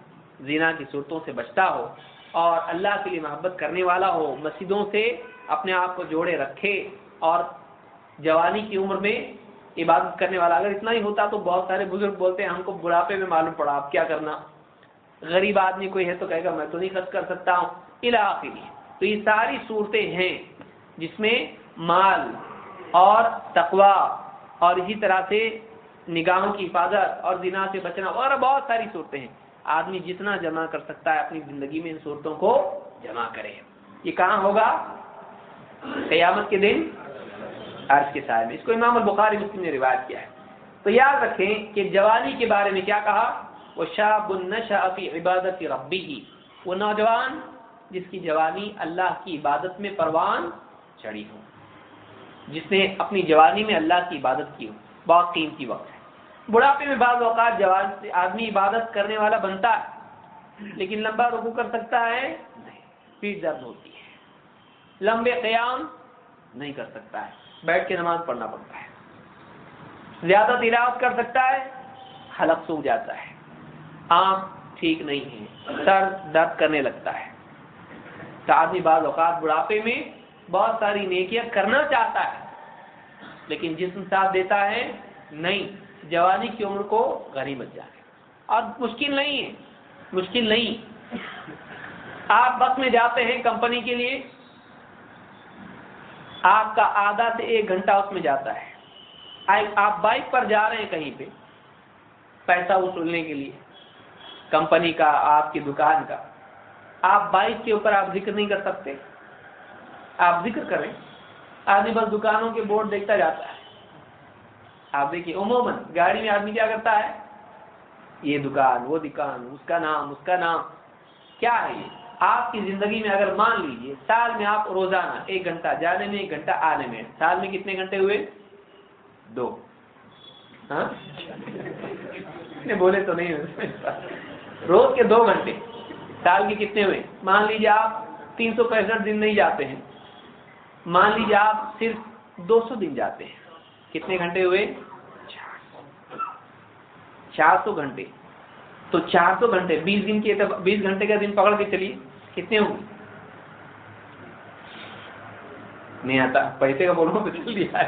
जीना की सूरतों से बचता हो, और अल्लाह के लिए मोहब्बत करने वाला हो, मस्जिदों से अपने आप को जोड़े रखे और जवानी की उम्र में इबादत करने वाला, अगर इतना ही होता तो बहुत सारे बुज़ुर्ग बोलते हैं, हमको बुढ़ापे में मालूम पड़ा आप क्या करना? गरीब आदमी कोई है तो कहेगा, मैं तो नहीं खर्च कर सकता हूँ। इलाके तो ये सारी सूरतें हैं जिसमें माल और तकवा और इसी तरह से निगाहों की हिफाजत और दिना से बचना, और बहुत सारी सूरतें हैं। आदमी जितना जमा कर सकता है, अपनी ज़िंदगी में इन सूरतों को जमा करे। ये कहाँ होगा? कयामत के दिन अर्ज़ के साय में। इसको इमाम बुखारी मुस्लिम ने रिवायत किया है। तो याद रखें कि जवानी के बारे में क्या कहा? वो शाबी इबादत रबी ही वो नौजवान जिसकी जवानी अल्लाह की इबादत में परवान चढ़ी हो। जिसने अपनी जवानी में अल्लाह की इबादत की हो। बहुत कीमती वक्त है। बुढ़ापे में बाद अवकात जवान आदमी इबादत करने वाला बनता है, लेकिन लंबा रुकू कर सकता है नहीं। पीठ दर्द होती है। लंबे क्याम नहीं कर सकता है। बैठ के नमाज़ पढ़ना पड़ता है। ज़्यादा तिलावत कर सकता है, हलक सूख जाता है। आँख ठीक नहीं है, सर दर्द करने लगता है। तो आदमी बाद औकात बुढ़ापे में बहुत सारी नेकियाँ करना चाहता है, लेकिन जिसम साथ देता है, नहीं, जवानी की उम्र को गनीमत जाने। और मुश्किल नहीं है, मुश्किल नहीं। आप बस में जाते हैं कंपनी के लिए आपका आधा से एक घंटा उसमें जाता है। आप बाइक पर जा रहे हैं कहीं पे, पैसा वसूलने के लिए, कंपनी का, आपकी दुकान का, आप बाइक के ऊपर आप ज़िक्र नहीं कर सकते। आप ज़िक्र करें, आदमी बस दुकानों के बोर्ड देखता जाता है। आप देखिए, उमूमन गाड़ी में आदमी क्या करता है? ये दुकान, वो दुकान, उसका नाम उसका नाम, क्या है ये? आपकी ज़िंदगी में अगर मान लीजिए, साल में आप रोज़ाना एक घंटा जाने में, एक घंटा आने में, साल में कितने घंटे हुए? दो। हाँ? बोले तो नहीं रोज के दो घंटे। साल के कितने हुए? मान लीजिए आप तीन सौ पैंसठ दिन नहीं जाते हैं। मान लीजिए आप सिर्फ़ दो सौ दिन जाते हैं। कितने घंटे हुए? चार सौ। घंटे। तो चार सौ घंटे, बीस दिन के बीस घंटे का दिन पकड़ के चलिए। कितने होंगे? नहीं आता। पैसे का बोलो तो चल दिया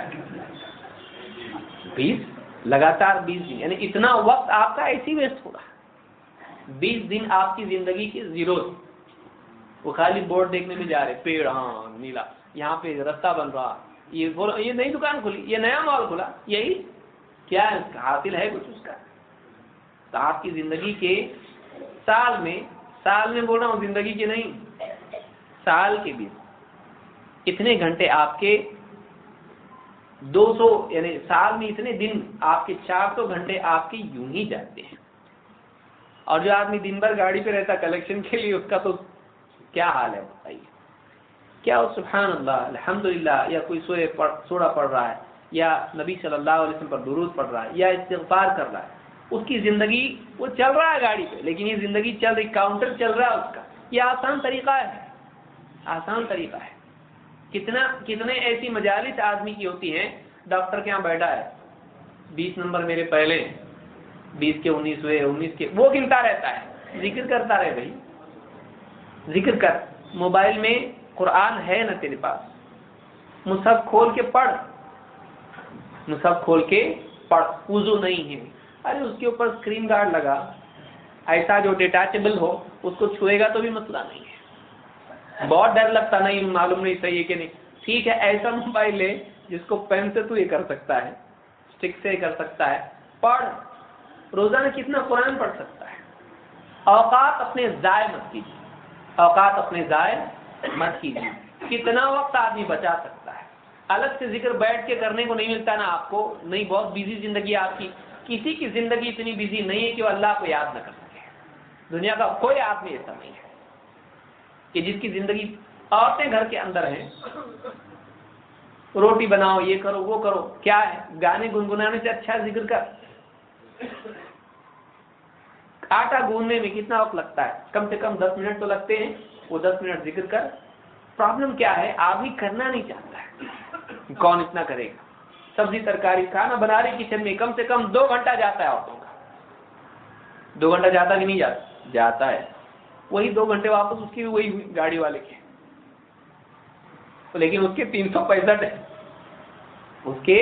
बीस? लगातार बीस दिन। यानी इतना वक्त आपका ऐसी वेस्ट होगा बीस दिन आपकी ज़िंदगी के ज़ीरो वो खाली बोर्ड देखने में जा रहे पेड़ हाँ नीला। यहाँ पे रास्ता बन रहा। ये बोलो, ये नई दुकान खुली। ये नया मॉल खुला। यही? क्या है हासिल है कुछ उसका? तो आपकी ज़िंदगी के साल में साल में बोल रहा हूँ, ज़िंदगी के नहीं, साल के बीच इतने घंटे आपके 200 यानी साल में इतने दिन आपके 400 घंटे आपके यूँ ही जाते हैं। और जो आदमी दिन भर गाड़ी पे रहता कलेक्शन के लिए, उसका तो क्या हाल है बताइए। क्या सुबहान अल्लाह या कोई सोए पढ़ सोड़ा पढ़ रहा है, या नबी सल्लल्लाहु अलैहि वसल्लम पर दुरूद पढ़ रहा है, या इस्तिगफार कर रहा है। उसकी ज़िंदगी, वो चल रहा है गाड़ी पे, लेकिन ये ज़िंदगी चल रही काउंटर चल रहा है उसका। ये आसान तरीका है। आसान तरीका है। कितना, कितने ऐसी मजालिस आदमी की होती हैं, डॉक्टर के यहाँ बैठा है। बीस नंबर मेरे पहले, बीस के उन्नीस हुए, उन्नीस के, वो गिनता रहता है। ज़िक्र करता रहे भाई। ज़िक्र कर। मोबाइल में कुरान है ना तेरे पास? मुसहफ खोल के पढ़। मुसहफ खोल के पढ़। वज़ू नहीं है। अरे उसके ऊपर स्क्रीन गार्ड लगा। ऐसा जो डिटैचेबल हो, उसको छुएगा तो भी मसला नहीं है। बहुत डर लगता नहीं, मालूम नहीं सही है कि नहीं। ठीक है, ऐसा मोबाइल ले, जिसको पेन से तू ये कर सकता है स्टिक से कर सकता है। पढ़। रोज़ाना कितना कुरान पढ़ सकता है। औकात अपने जाय मत कीजिए। औकात अपने जाय मत कीजिए। कितना वक्त आदमी बचा सकता है। अलग से ज़िक्र बैठ के करने को नहीं मिलता ना आपको, नहीं, बहुत बिज़ी ज़िंदगी आपकी। किसी की ज़िंदगी इतनी बिज़ी नहीं है कि वो अल्लाह को याद न कर सके। दुनिया का कोई आदमी ऐसा नहीं है कि जिसकी ज़िंदगी औरतें घर के अंदर हैं, रोटी बनाओ, ये करो, वो करो, क्या है? गाने गुनगुनाने से अच्छा ज़िक्र कर। आटा गूंदने में कितना वक्त लगता है? कम से कम दस मिनट तो लगते हैं, वो दस मिनट ज़िक्र कर। प्रॉब्लम क्या है? आदमी करना नहीं चाहता है। कौन इतना करेगा? सब्ज़ी तरकारी खाना बना रही किचन में, कम से कम दो घंटा जाता है औरतों का। दो घंटा जाता कि नहीं जाता? जाता है। वही दो घंटे वापस उसकी वही गाड़ी वाले के। तो लेकिन उसके तीन सौ पैंसठ है। उसके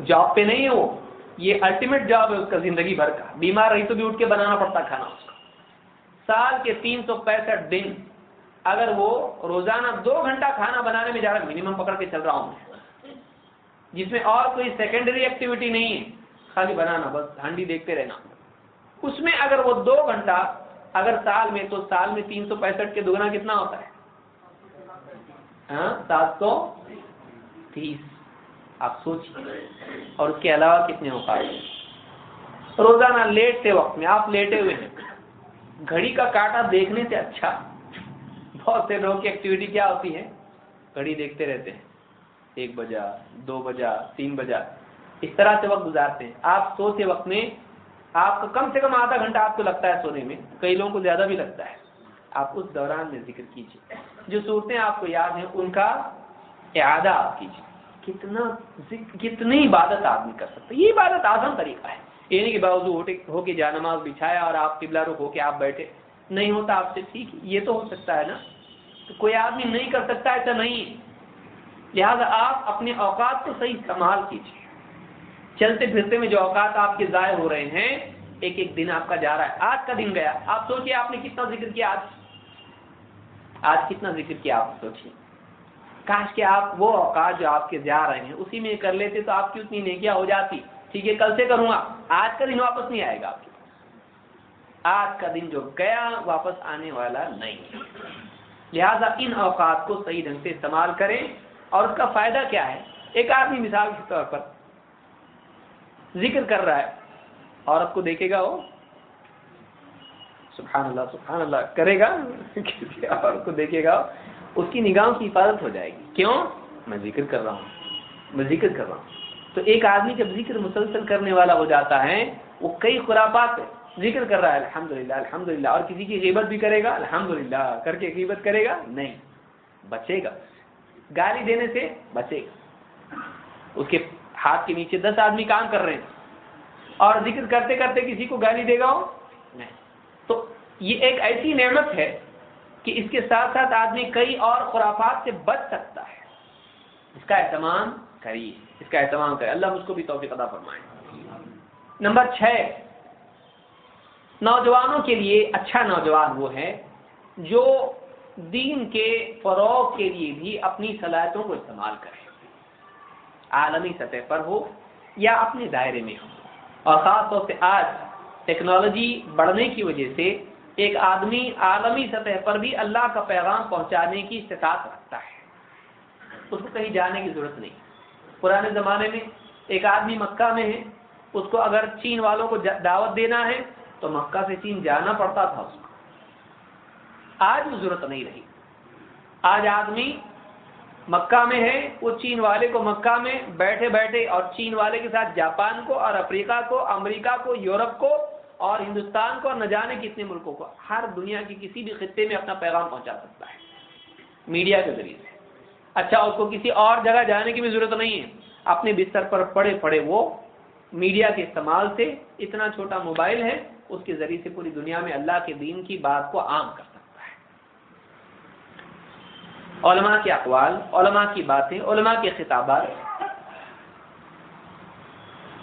जॉब पे नहीं है वो। ये अल्टीमेट जॉब है उसका ज़िंदगी भर का। बीमार रही तो भी उठ के बनाना पड़ता खाना उसका। साल के तीन सौ पैंसठ दिन, अगर वो रोज़ाना दो घंटा खाना बनाने में जा रहा मिनिमम पकड़ के चल रहा हूँ जिसमें और कोई सेकेंडरी एक्टिविटी नहीं है। खाली बनाना बस हांडी देखते रहना। उसमें अगर वो दो घंटा अगर साल में तो साल में तीन सौ पैंसठ के दोगुना कितना होता है? हाँ, सात सौ तीस। आप सोचिए। और उसके अलावा कितने हो पाए? रोज़ाना लेटते वक्त में आप लेटे हुए हैं। घड़ी का काटा देखने से अच्छा। बहुत से लोगों की एक्टिविटी क्या होती है? घड़ी देखते रहते हैं। एक बजा, दो बजा, तीन बजा। इस तरह से वक्त गुजारते हैं। आप सोते वक्त में आपको कम से कम आधा घंटा आपको लगता है सोने में, कई लोगों को ज़्यादा भी लगता है। आप उस दौरान में ज़िक्र कीजिए। जो सूरतें आपको याद हैं, उनका इरादा आप कीजिए। कितना कितनी इबादत आदमी कर सकते ये इबादत आसान तरीका है। ये नहीं कि बावजूद होटे होके जा नमाज़ बिछाया और आप किबला रुख होके आप बैठे। नहीं होता आपसे, ठीक, ये तो हो सकता है ना। तो कोई आदमी नहीं कर सकता ऐसा नहीं लिहाजा आप अपने औकात को सही इस्तेमाल कीजिए। चलते फिरते में जो औकात आपके ज़ाय हो रहे हैं एक एक दिन आपका जा रहा है। आज का दिन गया। आप सोचिए, आपने कितना ज़िक्र किया आज? आज कितना ज़िक्र किया आप सोचिए। काश के आप वो औकात जो आपके जा रहे हैं, उसी में कर लेते तो आपकी उतनी नेकिया हो जाती। ठीक है, कल से करूँगा। आज का दिन वापस नहीं आएगा आपके आज का दिन जो गया, वापस आने वाला नहीं लिहाजा इन औकात को सही ढंग से इस्तेमाल करें। और उसका फ़ायदा क्या है? एक आदमी मिसाल के तौर पर ज़िक्र कर रहा है, औरत को देखेगा वो सुबहान अल्लाह सुबहान अल्लाह करेगा, किसी औरत को देखेगा उसकी निगाहों की हिफाजत हो जाएगी। क्यों? मैं ज़िक्र कर रहा हूँ, मैं ज़िक्र कर रहा हूँ। तो एक आदमी जब ज़िक्र मुसलसल करने वाला हो जाता है, वो कई खुरापात ज़िक्र कर रहा है, अल्हम्दुलिल्लाह अल्हम्दुलिल्लाह, और किसी की गिबत भी करेगा, अल्हम्दुलिल्लाह, करके गिबत करेगा, नहीं, बचेगा। गाली देने से बचेगा। उसके हाथ के नीचे दस आदमी काम कर रहे हैं। और ज़िक्र करते करते किसी को गाली देगा हो नहीं। तो ये एक ऐसी नेमत है कि इसके साथ साथ आदमी कई और खुराफात से बच सकता है। इसका एहतमाम करिए। इसका एहतमाम करिए। अल्लाह मुझको भी तोफ़ी अदा फरमाए। नंबर छह, नौजवानों के लिए अच्छा नौजवान वो है जो दीन के फ़रोग के लिए भी अपनी सलाहियतों को इस्तेमाल करें। आलमी सतह पर हो या अपने दायरे में हो। और ख़ास तौर से आज टेक्नोलॉजी बढ़ने की वजह से एक आदमी आलमी सतह पर भी अल्लाह का पैगाम पहुँचाने की इस्तात रखता है। उसको कहीं जाने की ज़रूरत नहीं। पुराने ज़माने में एक आदमी मक्का में है, उसको अगर चीन वालों को दावत देना है तो मक्का से चीन जाना पड़ता था उसको। आज वो ज़रूरत नहीं रही। आज आदमी मक्का में है, वो चीन वाले को मक्का में बैठे बैठे और चीन वाले के साथ जापान को और अफ्रीका को, अमेरिका को, यूरोप को और हिंदुस्तान को और न जाने कितने मुल्कों को, हर दुनिया के किसी भी खत्ते में अपना पैगाम पहुँचा सकता है। मीडिया के ज़रिए अच्छा उसको किसी और जगह जाने की भी ज़रूरत नहीं है। अपने बिस्तर पर पड़े पड़े वो मीडिया के इस्तेमाल से, इतना छोटा मोबाइल है, उसके ज़रिए से पूरी दुनिया में अल्लाह के दीन की बात को आम कर ओलमा के अकवाल ओलमा की बातें ओलमा के खिताबात।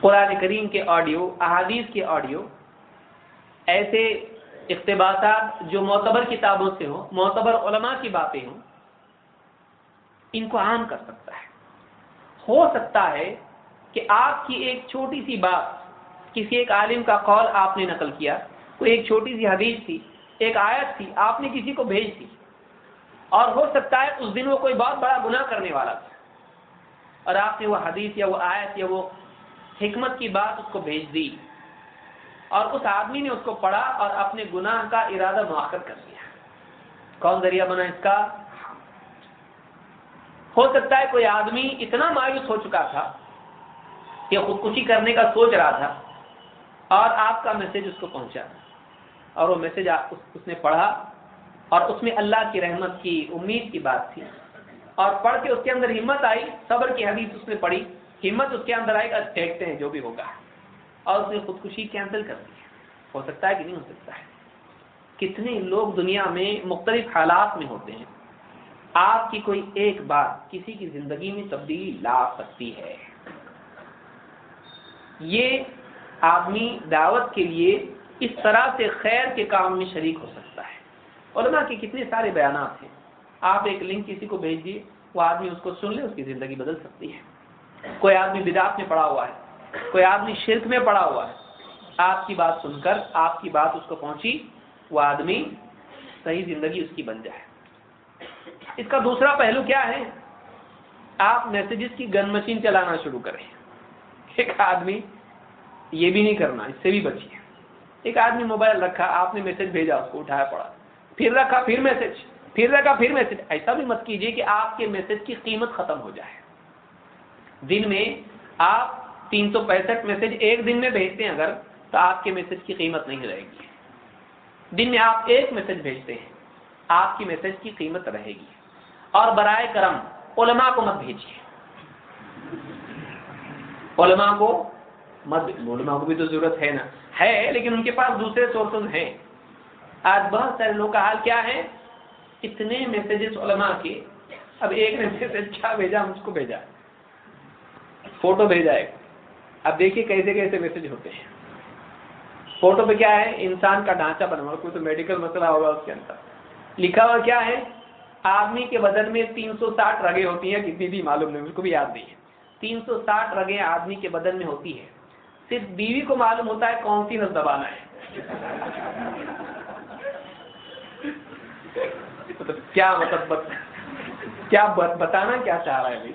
कुरान करीम के ऑडियो, अहादीस के ऑडियो, ऐसे इकतबासात जो मोतबर किताबों से हो, मोतबर ओलमा की बातें हों, इनको आम कर सकता है। हो सकता है कि आपकी एक छोटी सी बात, किसी एक आलिम का कौल आपने नकल किया, कोई एक छोटी सी हदीस थी, एक आयत थी, आपने किसी को भेज दी। और हो सकता है उस दिन वो कोई बहुत बड़ा गुनाह करने वाला था। और आपने वो हदीस या वो आयत या वो हिकमत की बात उसको भेज दी। और उस आदमी ने उसको पढ़ा और अपने गुनाह का इरादा मुआकद कर दिया। कौन ज़रिया बना इसका? हो सकता है कोई आदमी इतना मायूस हो चुका था कि खुदकुशी करने का सोच रहा था और आपका मैसेज उसको पहुँचा। और वो मैसेज उस, उसने पढ़ा और उसमें अल्लाह की रहमत की उम्मीद की बात थी। और पढ़ के उसके अंदर हिम्मत आई, सबर की हदीस उसने पढ़ी। हिम्मत उसके अंदर आई देखते हैं जो भी होगा। और उसने खुदकुशी कैंसिल कर दी। हो सकता है कि नहीं हो सकता है। कितने लोग दुनिया में मुख्तलिफ़ हालात में होते हैं। आपकी कोई एक बात किसी की ज़िंदगी में तब्दीली ला सकती है। ये आदमी दावत के लिए इस तरह से खैर के काम में शरीक हो सकता है। उलमा के कितने सारे बयान हैं। आप एक लिंक किसी को भेज दिए वो आदमी उसको सुन ले, उसकी ज़िंदगी बदल सकती है। कोई आदमी बिदात में पड़ा हुआ है, कोई आदमी शिरक में पड़ा हुआ है, आपकी बात सुनकर, आपकी बात उसको पहुँची, वो आदमी सही ज़िंदगी उसकी बन जाए। इसका दूसरा पहलू क्या है? आप मैसेजेस की गन मशीन चलाना शुरू करें। एक आदमी ये भी नहीं करना, इससे भी बचिए। एक आदमी मोबाइल रखा, आपने मैसेज भेजा, उसको उठाया पड़ा। फिर रखा, फिर मैसेज फिर रखा, फिर मैसेज ऐसा भी मत कीजिए कि आपके मैसेज की कीमत खत्म हो जाए। दिन में आप तीन सौ पैंसठ मैसेज एक दिन में भेजते हैं अगर तो आपके मैसेज की कीमत नहीं रहेगी। दिन में आप एक मैसेज भेजते हैं, आपकी मैसेज की कीमत रहेगी। और बराए करम, उलमा को मत भेजिए। उलमा को मत, उलमा को भी तो ज़रूरत है ना। है, लेकिन उनके पास दूसरे सोर्सेज हैं। आज बहुत सारे लोग का हाल क्या है? इतने मैसेजेस के। अब एक ने मैसेज क्या भेजा? मुझको भेजा। फ़ोटो भेजा है अब देखिए कैसे कैसे मैसेज होते हैं। फ़ोटो पे क्या है? इंसान का ढांचा बना हुआ, कोई तो मेडिकल मसला होगा उसके अंदर। लिखा हुआ क्या है? आदमी के बदन में 360 रगे होती हैं, कितनी भी मालूम नहीं, मुझको भी याद नहीं है। 360 रगे आदमी के बदन में होती है। सिर्फ़ बीवी को मालूम होता है कौन सी नस दबाना है। तो क्या मतलब बत, क्या बत, बताना क्या चाह रहा है भाई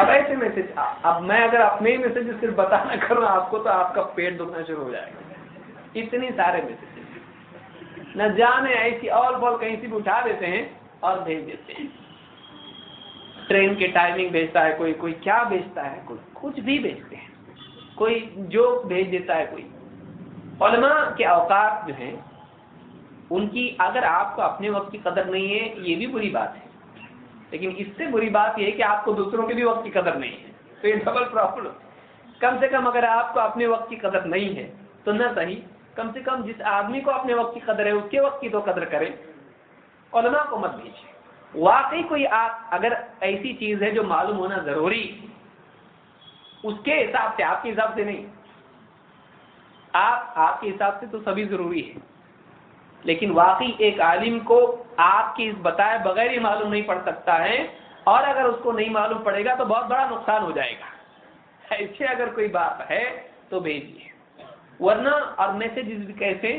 अब ऐसे मैसेज अब मैं अगर अपने ही मैसेज सिर्फ़ बताना करूँ आपको तो आपका पेट दुखना शुरू हो जाएगा। इतने सारे मैसेज न जाने ऐसी और बॉल कहीं से भी उठा देते हैं और भेज देते हैं। ट्रेन के टाइमिंग भेजता है कोई कोई क्या भेजता है कोई कुछ भी भेजते हैं। कोई जो भेज देता है कोई। के अवकात जो हैं उनकी अगर आपको अपने वक्त की कदर नहीं है, ये भी बुरी बात है। लेकिन इससे बुरी बात यह है कि आपको दूसरों के भी वक्त की कदर नहीं है। तो ये डबल प्रॉब्लम कम से कम अगर आपको अपने वक्त की कदर नहीं है तो न सही। कम से कम जिस आदमी को अपने वक्त की कदर है, उसके वक्त की तो कदर करें। उलमा को मत भेजिए। वाकई कोई आप अगर ऐसी चीज़ है जो मालूम होना ज़रूरी, उसके हिसाब से, आपके हिसाब से नहीं। आप, आपके हिसाब से तो सभी ज़रूरी है। लेकिन वाकई एक आलिम को आपकी इस बताए बगैर ही मालूम नहीं पड़ सकता है, और अगर उसको नहीं मालूम पड़ेगा तो बहुत बड़ा नुकसान हो जाएगा। ऐसे अगर कोई बात है तो भेजिए। वरना और मैसेज कैसे?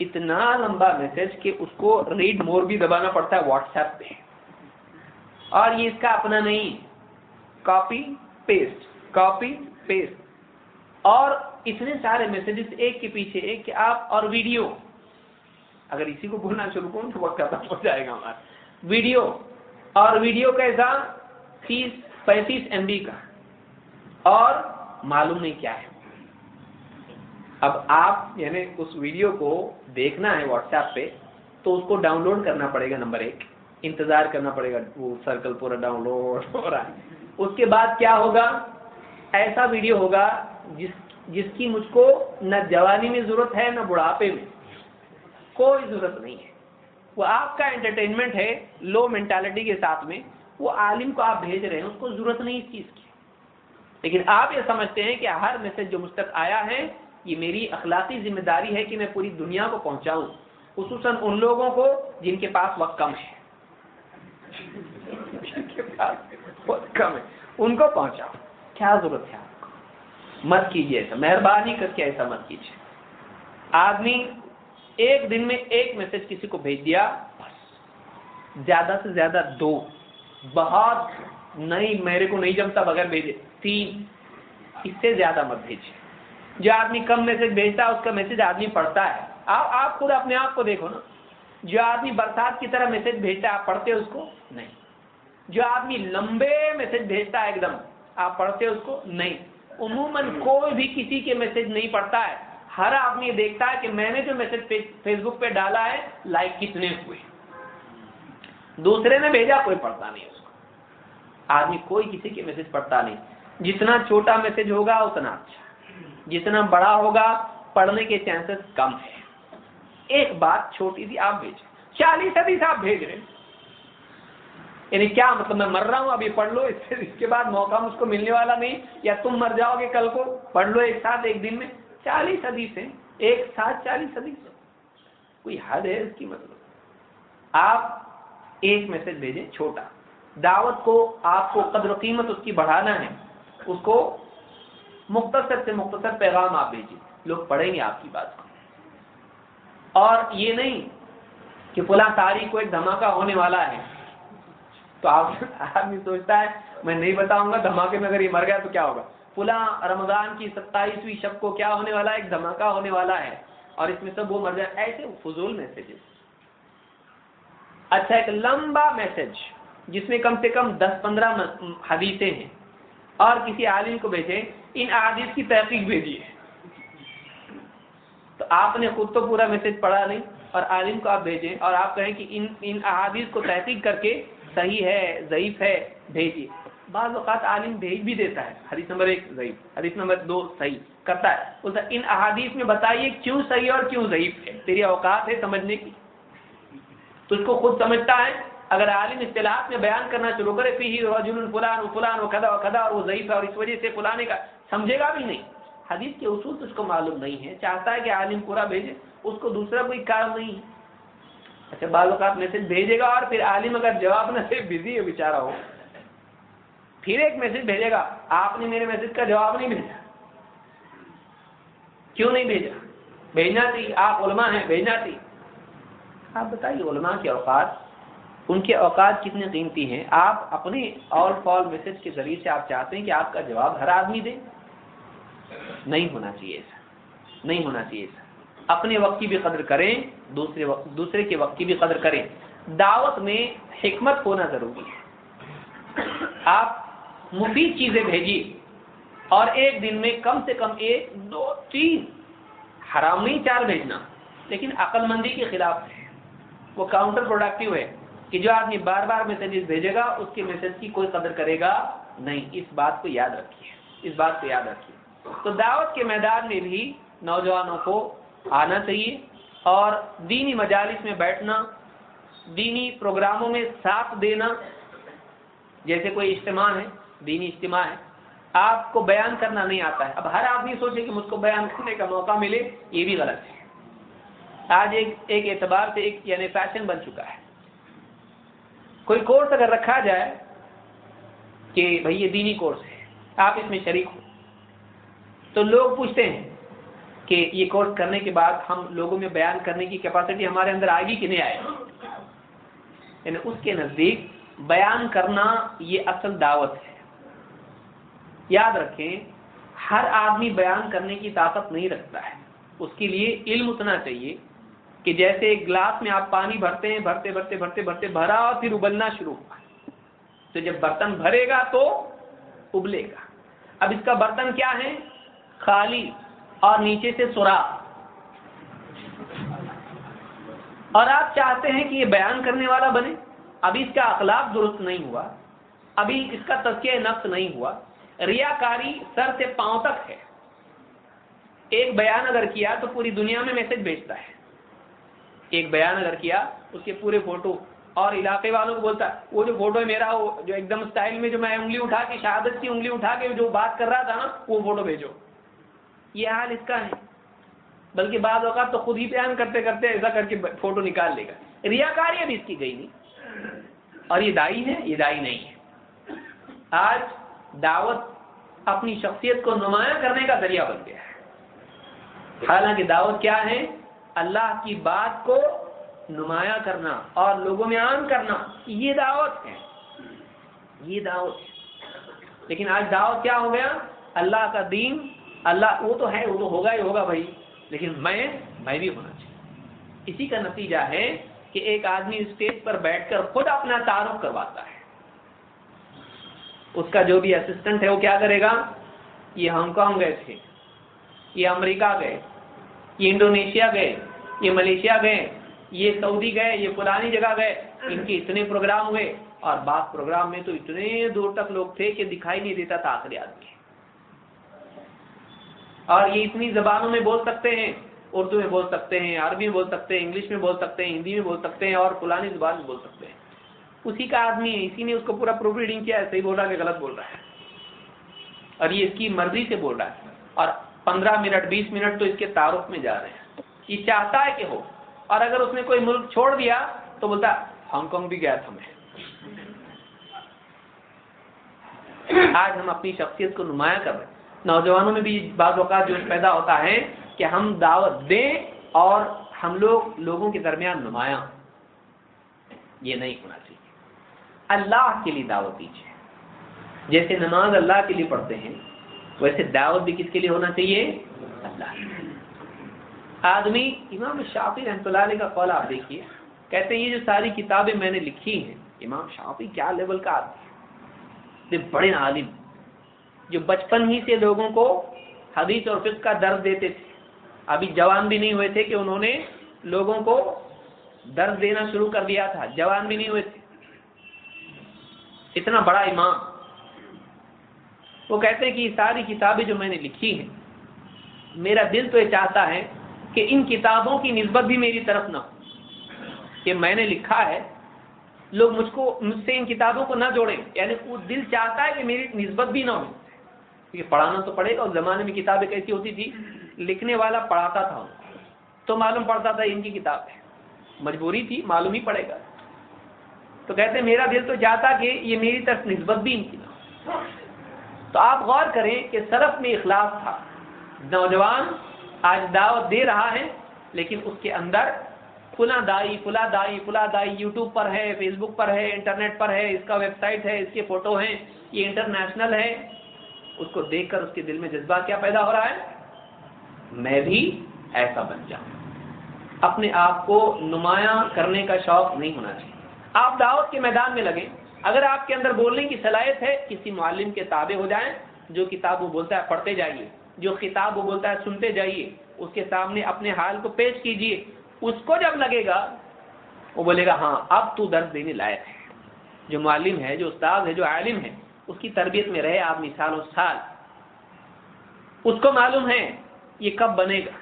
इतना लंबा मैसेज कि उसको रीड मोर भी दबाना पड़ता है व्हाट्सएप पे। और ये इसका अपना नहीं कॉपी पेस्ट कॉपी पेस्ट और इतने सारे मैसेजेस एक के पीछे, एक कि आप और वीडियो अगर इसी को बोलना शुरू करूँ तो वक्त खत्म हो जाएगा हमारा। वीडियो, और वीडियो कैसा तीस, पैंतीस एम का। और मालूम नहीं क्या है। अब आप, यानी उस वीडियो को देखना है व्हाट्सएप पे तो उसको डाउनलोड करना पड़ेगा नंबर एक। इंतज़ार करना पड़ेगा, वो सर्कल पूरा डाउनलोड हो रहा है। उसके बाद क्या होगा? ऐसा वीडियो होगा जिस, जिसकी मुझको न जवानी में ज़रूरत है, न बुढ़ापे में। कोई ज़रूरत नहीं है। वो आपका एंटरटेनमेंट है लो मेंटालिटी के साथ में, वो आलिम को आप भेज रहे हैं, उसको ज़रूरत नहीं इस चीज़ की। लेकिन आप ये समझते हैं कि हर मैसेज जो मुझ तक आया है, ये मेरी अखलाकी ज़िम्मेदारी है कि मैं पूरी दुनिया को पहुंचाऊं खसूस उन लोगों को जिनके पास वक्त कम है। कम है, उनको पहुंचाओ क्या ज़रूरत है आपको? मत कीजिए ऐसा, मेहरबानी करके ऐसा मत कीजिए। आदमी एक दिन में एक मैसेज किसी को भेज दिया, बस। ज़्यादा से ज़्यादा दो। बहुत नहीं, मेरे को नहीं जमता बगैर भेजे। तीन। इससे ज़्यादा मत भेजिए जो आदमी कम मैसेज भेजता है, उसका मैसेज आदमी पढ़ता है। आप आप खुद अपने आप को देखो ना। जो आदमी बरसात की तरह मैसेज भेजता है, आप पढ़ते उसको? नहीं। जो आदमी लंबे मैसेज भेजता है एकदम, आप पढ़ते उसको? नहीं। उमूमन कोई भी किसी के मैसेज नहीं पढ़ता है। हर आदमी देखता है कि मैंने जो मैसेज फेसबुक पे डाला है लाइक कितने हुए। दूसरे ने भेजा, कोई पढ़ता नहीं उसको। आदमी कोई किसी के मैसेज पढ़ता नहीं। जितना छोटा मैसेज होगा, उतना अच्छा। जितना बड़ा होगा, पढ़ने के चांसेस कम है। एक बात छोटी सी आप भेजें। चालीस हदीस आप भेज रहे यानी क्या मतलब मैं मर रहा हूँ, अभी पढ़ लो, इसके बाद मौका मुझको मिलने वाला नहीं, या तुम मर जाओगे कल को, पढ़ लो एक साथ, एक दिन में। चालीस हदीस एक साथ चालीस हदीस कोई हद है इसकी मतलब? आप एक मैसेज भेजें छोटा। दावत को आपको कदर कीमत उसकी बढ़ाना है। उसको मुख्तसर से मुख्तसर पैगाम आप भेजिए। लोग पढ़ेंगे आपकी बात को। और ये नहीं कि फुला तारीख को एक धमाका होने वाला है। तो आप आदमी सोचता है, मैं नहीं बताऊँगा, धमाके में अगर ये मर गया तो क्या होगा? फुला रमज़ान की सत्ताईसवीं शब को क्या होने वाला है? एक धमाका होने वाला है। और इसमें सब वो मर जाए। ऐसे फजूल मैसेजेस अच्छा एक लंबा मैसेज जिसमें कम से कम दस पंद्रह हदीसें हैं। और किसी आलिम को भेजे, इन आदिश की तहकीक भेजिए। तो आपने खुद तो पूरा मैसेज पढ़ा नहीं, और आलिम को आप भेजें, और आप कहें कि इन इन अहादीस को तहकीक करके सही है ज़यीफ है, भेजिए। बाज़ अवत आलिम भेज भी देता है। हदीस नंबर एक ज़यीफ हदीस नंबर दो सही, करता है। बोलता इन अहादीस में बताइए क्यों सही और क्यों ज़यीफ है? तेरी अवकात है समझने की। तो उसको खुद समझता है। अगर आलिम इतलात में बयान करना शुरू करे रजुल फुलान फुलान खदा खदा और वो ज़यीफ है और इस वजह से फुलाने का समझेगा भी नहीं। हदीस के उसूल तो उसको मालूम नहीं है। चाहता है कि आलिम पूरा भेजे, उसको दूसरा कोई काम नहीं। है अच्छा बाल आप मैसेज भेजेगा और फिर आलिम अगर जवाब न से बिज़ी है बेचारा हो फिर एक मैसेज भेजेगा, आपने मेरे मैसेज का जवाब नहीं भेजा। क्यों नहीं भेजा? भेजना थी, आप उलमा हैं, भेजना थी। आप बताइए, उलमा के औकात, उनके औकात कितने कीमती हैं? आप अपने ऑल फॉल मैसेज के ज़रिए से आप चाहते हैं कि आपका जवाब हर आदमी दे? नहीं होना चाहिए ऐसा। नहीं होना चाहिए ऐसा। अपने वक्त की भी कदर करें, दूसरे वक्त, दूसरे के वक्त की भी कदर करें। दावत में हिकमत होना ज़रूरी है। आप मुफीद चीज़ें भेजी और एक दिन में कम से कम एक दो, तीन हराम नहीं चार भेजना। लेकिन अकलमंदी के खिलाफ है। वो काउंटर प्रोडक्टिव है कि जो आदमी बार बार मैसेजेस भेजेगा, उसके मैसेज की कोई कदर करेगा नहीं। इस बात को याद रखिए। इस बात को याद रखिए। तो दावत के मैदान में भी नौजवानों को आना चाहिए और दीनी मजालिस में बैठना, दीनी प्रोग्रामों में साथ देना, जैसे कोई इज्तम है दीनी इज्तम है। आपको बयान करना नहीं आता है। अब हर आदमी सोचे कि मुझको बयान करने का मौका मिले, ये भी गलत है। आज एक एक एतबार से एक, यानी फ़ैशन बन चुका है। कोई कोर्स अगर रखा जाए कि भाई ये दीनी कोर्स है, आप इसमें शरीक हो तो लोग पूछते हैं कि ये कोर्स करने के बाद हम लोगों में बयान करने की कैपेसिटी हमारे अंदर आएगी कि नहीं आएगी? यानी उसके नज़दीक बयान करना ये असल दावत है। याद रखें, हर आदमी बयान करने की ताकत नहीं रखता है। उसके लिए इल्म उतना चाहिए कि जैसे एक ग्लास में आप पानी भरते हैं, भरते भरते भरते भरते, भरा और फिर उबलना शुरू हुआ। तो जब बर्तन भरेगा तो उबलेगा। अब इसका बर्तन क्या है? खाली और नीचे से सुरा। और आप चाहते हैं कि ये बयान करने वाला बने? अभी इसका अखलाक दुरुस्त नहीं हुआ। अभी इसका तस्के नफ्स नहीं हुआ। रियाकारी सर से पाँव तक है। एक बयान अगर किया तो पूरी दुनिया में मैसेज भेजता है। एक बयान अगर किया, उसके पूरे फ़ोटो और इलाके वालों को बोलता है वो जो फ़ोटो है मेरा, वो जो एकदम स्टाइल में जो मैं उंगली उठा के, शहादत की उंगली उठा के जो बात कर रहा था ना, वो फ़ोटो भेजो। ये हाल इसका है। बल्कि बाद अवकात तो खुद ही बयान करते करते ऐसा करके फ़ोटो निकाल लेगा। रियाकारी अभी इसकी गई नहीं। और ये दाई है, ये दाई नहीं है। आज दावत अपनी शख्सियत को नुमाया करने का ज़रिया बन गया है। हालाँकि दावत क्या है? अल्लाह की बात को नुमाया करना और लोगों में आम करना, ये दावत है। ये दावत है। लेकिन आज दावत क्या हो गया? अल्लाह का दीन, अल्लाह, वो तो है, वो तो होगा ही होगा भाई। लेकिन मैं मैं भी होना चाहिए। इसी का नतीजा है कि एक आदमी स्टेज पर बैठकर खुद अपना तारुफ करवाता है। उसका जो भी असिस्टेंट है, वो क्या करेगा? ये हांगकांग गए थे, ये अमेरिका गए, ये इंडोनेशिया गए, ये मलेशिया गए, ये सऊदी गए, ये पुरानी जगह गए। इनके इतने प्रोग्राम हुए और बात प्रोग्राम में तो इतने दूर तक लोग थे कि दिखाई नहीं देता था आखिरी आदमी। और ये इतनी जबानों में बोल सकते हैं, उर्दू में बोल सकते हैं, अरबी में बोल सकते हैं, इंग्लिश में बोल सकते हैं, हिंदी में बोल सकते हैं और पुरानी ज़ुबान में बोल सकते हैं। उसी का आदमी है, इसी ने उसको पूरा प्रूफ रीडिंग किया है सही बोल रहा है कि गलत बोल रहा है। और ये इसकी मर्ज़ी से बोल रहा है। और पंद्रह मिनट, बीस मिनट तो इसके तारुफ में जा रहे हैं। ये चाहता है कि हो। और अगर उसने कोई मुल्क छोड़ दिया तो बोलता हांगकांग भी गया था मैं। आज हम अपनी शख्सियत को नुमाया कर रहे हैं। नौजवानों में भी अवत जो पैदा होता है कि हम दावत दें और हम लोग लोगों के दरमियान नुमाया। ये नहीं होना चाहिए। अल्लाह के लिए दावत दीजिए। जैसे नमाज़ अल्लाह के लिए पढ़ते हैं, वैसे दावत भी किसके लिए होना चाहिए? अल्लाह आदमी, इमाम शाफी रहमतुल्लाह का कौल आप देखिए, कहते हैं, ये जो सारी किताबें मैंने लिखी हैं, इमाम शाफी क्या लेवल का आदमी है? बड़े आलिम, जो बचपन ही से लोगों को हदीस और फिक का दर्द देते थे। अभी जवान भी नहीं हुए थे कि उन्होंने लोगों को दर्द देना शुरू कर दिया था, जवान भी नहीं हुए थे। इतना बड़ा इमाम। वो कहते हैं कि सारी किताबें जो मैंने लिखी हैं, मेरा दिल तो ये चाहता है कि इन किताबों की नस्बत भी मेरी तरफ़ ना हो। कि मैंने लिखा है, लोग मुझको, मुझसे इन किताबों को ना जोड़े। यानी वो दिल चाहता है कि मेरी नस्बत भी ना हो। क्योंकि पढ़ाना तो पड़ेगा, उस जमाने में किताबें कैसी होती थी? लिखने वाला पढ़ाता था तो मालूम पड़ता था इनकी किताब है। मजबूरी थी, मालूम ही पड़ेगा। तो कहते मेरा दिल तो जाता कि ये मेरी तरफ़ नस्बत भी इनकी तो आप गौर करें कि सरफ में इखलास था। नौजवान आज दावत दे रहा है, लेकिन उसके अंदर फुला दाई फुला दाई फुला दाई यूट्यूब पर है फेसबुक पर है इंटरनेट पर है, इसका वेबसाइट है, इसके फ़ोटो हैं, ये इंटरनेशनल है। उसको देखकर उसके दिल में जज्बा क्या पैदा हो रहा है? मैं भी ऐसा बन जाऊँ। अपने आप को नुमाया करने का शौक नहीं होना चाहिए। आप दावत के मैदान में लगे। अगर आपके अंदर बोलने की सलाहियत है, किसी मालिम के ताबे हो जाएँ, जो किताब वो बोलता है, पढ़ते जाइए। जो किताब वो बोलता है, सुनते जाइए। उसके सामने अपने हाल को पेश कीजिए। उसको जब लगेगा, वो बोलेगा हाँ अब तू दर्द देने लायक है। जो मालिम है, जो उस्ताद है, जो आलिम है, उसकी तरबियत में रहे आदमी सालों साल। उसको मालूम है, ये कब बनेगा।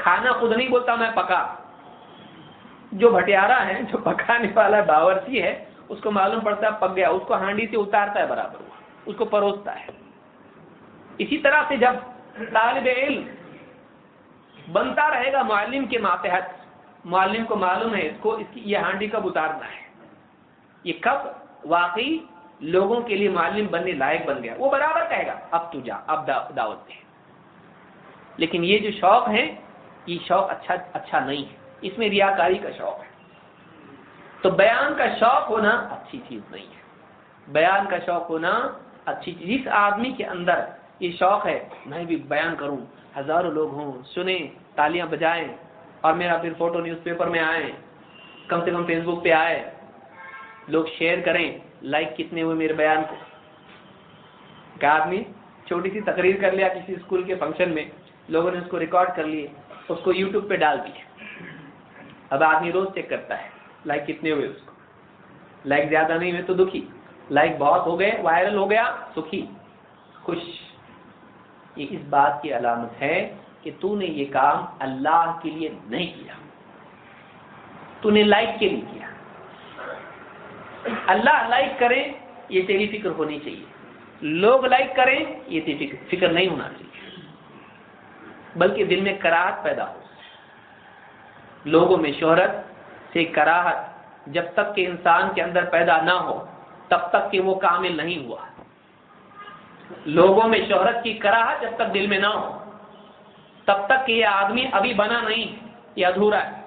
खाना खुद नहीं बोलता मैं पका। जो भटियारा है जो पकाने वाला बावर्ची है उसको मालूम पड़ता है पक गया उसको हांडी से उतारता है बराबर उसको परोसता है। इसी तरह से जब तालब इल्म बनता रहेगा मालिम के मातहत मालिम को मालूम है इसको इसकी ये हांडी कब उतारना है? ये कब वाकई लोगों के लिए मालिम बनने लायक बन गया? वो बराबर कहेगा अब तू जा अब दा, दावत दे। लेकिन ये जो शौक है ये शौक अच्छा अच्छा नहीं है। इसमें रियाकारी का शौक है। तो बयान का शौक होना अच्छी चीज़ नहीं है। बयान का शौक होना अच्छी चीज़। जिस आदमी के अंदर ये शौक है, मैं भी बयान करूँ, हज़ारों लोग हों, सुने, तालियाँ बजाएँ, और मेरा फिर फ़ोटो न्यूज़पेपर में आए, कम से कम फेसबुक पे आए, लोग शेयर करें लाइक कितने हुए मेरे बयान को। क्या आदमी छोटी सी तकरीर कर लिया किसी स्कूल के फ़ंक्शन में, लोगों ने उसको रिकॉर्ड कर लिए, उसको यूट्यूब पे डाल दिए अब आदमी रोज चेक करता है लाइक कितने हुए उसको? लाइक ज़्यादा नहीं हुए तो दुखी। लाइक बहुत हो गए वायरल हो गया, सुखी। खुश। ये इस बात की अलामत है कि तूने ये काम अल्लाह के लिए नहीं किया। तूने लाइक के लिए किया। अल्लाह लाइक करे, ये तेरी फ़िक्र होनी चाहिए। लोग लाइक करें, ये तेरी फ़िक्र नहीं होना चाहिए। बल्कि दिल में कराहत पैदा हो। लोगों में शोहरत से कराहत, जब तक कि इंसान के अंदर पैदा ना हो, तब तक कि वो कामिल नहीं हुआ। लोगों में शोहरत की कराहत जब तक दिल में ना हो, तब तक कि ये आदमी अभी बना नहीं, ये अधूरा है,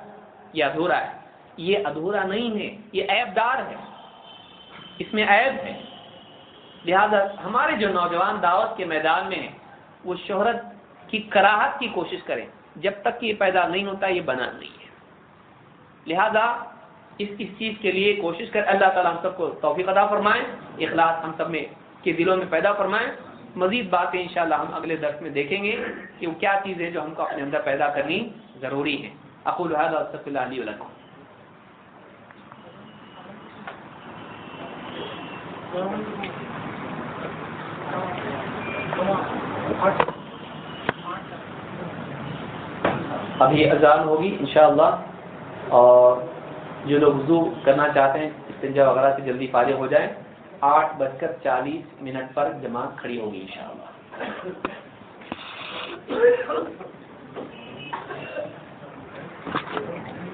ये अधूरा है। ये अधूरा नहीं है, ये ऐबदार है, इसमें ऐब है। लिहाजा हमारे जो नौजवान दावत के मैदान में है, वो शोहरत की कराहत की कोशिश करें, जब तक कि ये पैदा नहीं होता, ये बना नहीं है। लिहाजा, इस इस चीज़ के लिए कोशिश कर अल्लाह ताला हम सबको तौफीक अदा फरमाए, इखलास हम सब में, के दिलों में पैदा फरमाए। मजीद बातें इंशाल्लाह हम अगले दर्स में देखेंगे कि वो क्या चीज़ है जो हमको अपने अंदर पैदा करनी ज़रूरी है। अकुल अभी अजान होगी इनशाला और जो लोग वज़ू करना चाहते हैं, इस्तेंजा वगैरह से जल्दी फारिग हो जाए। आठ बजकर चालीस मिनट पर जमात खड़ी होगी इंशाल्लाह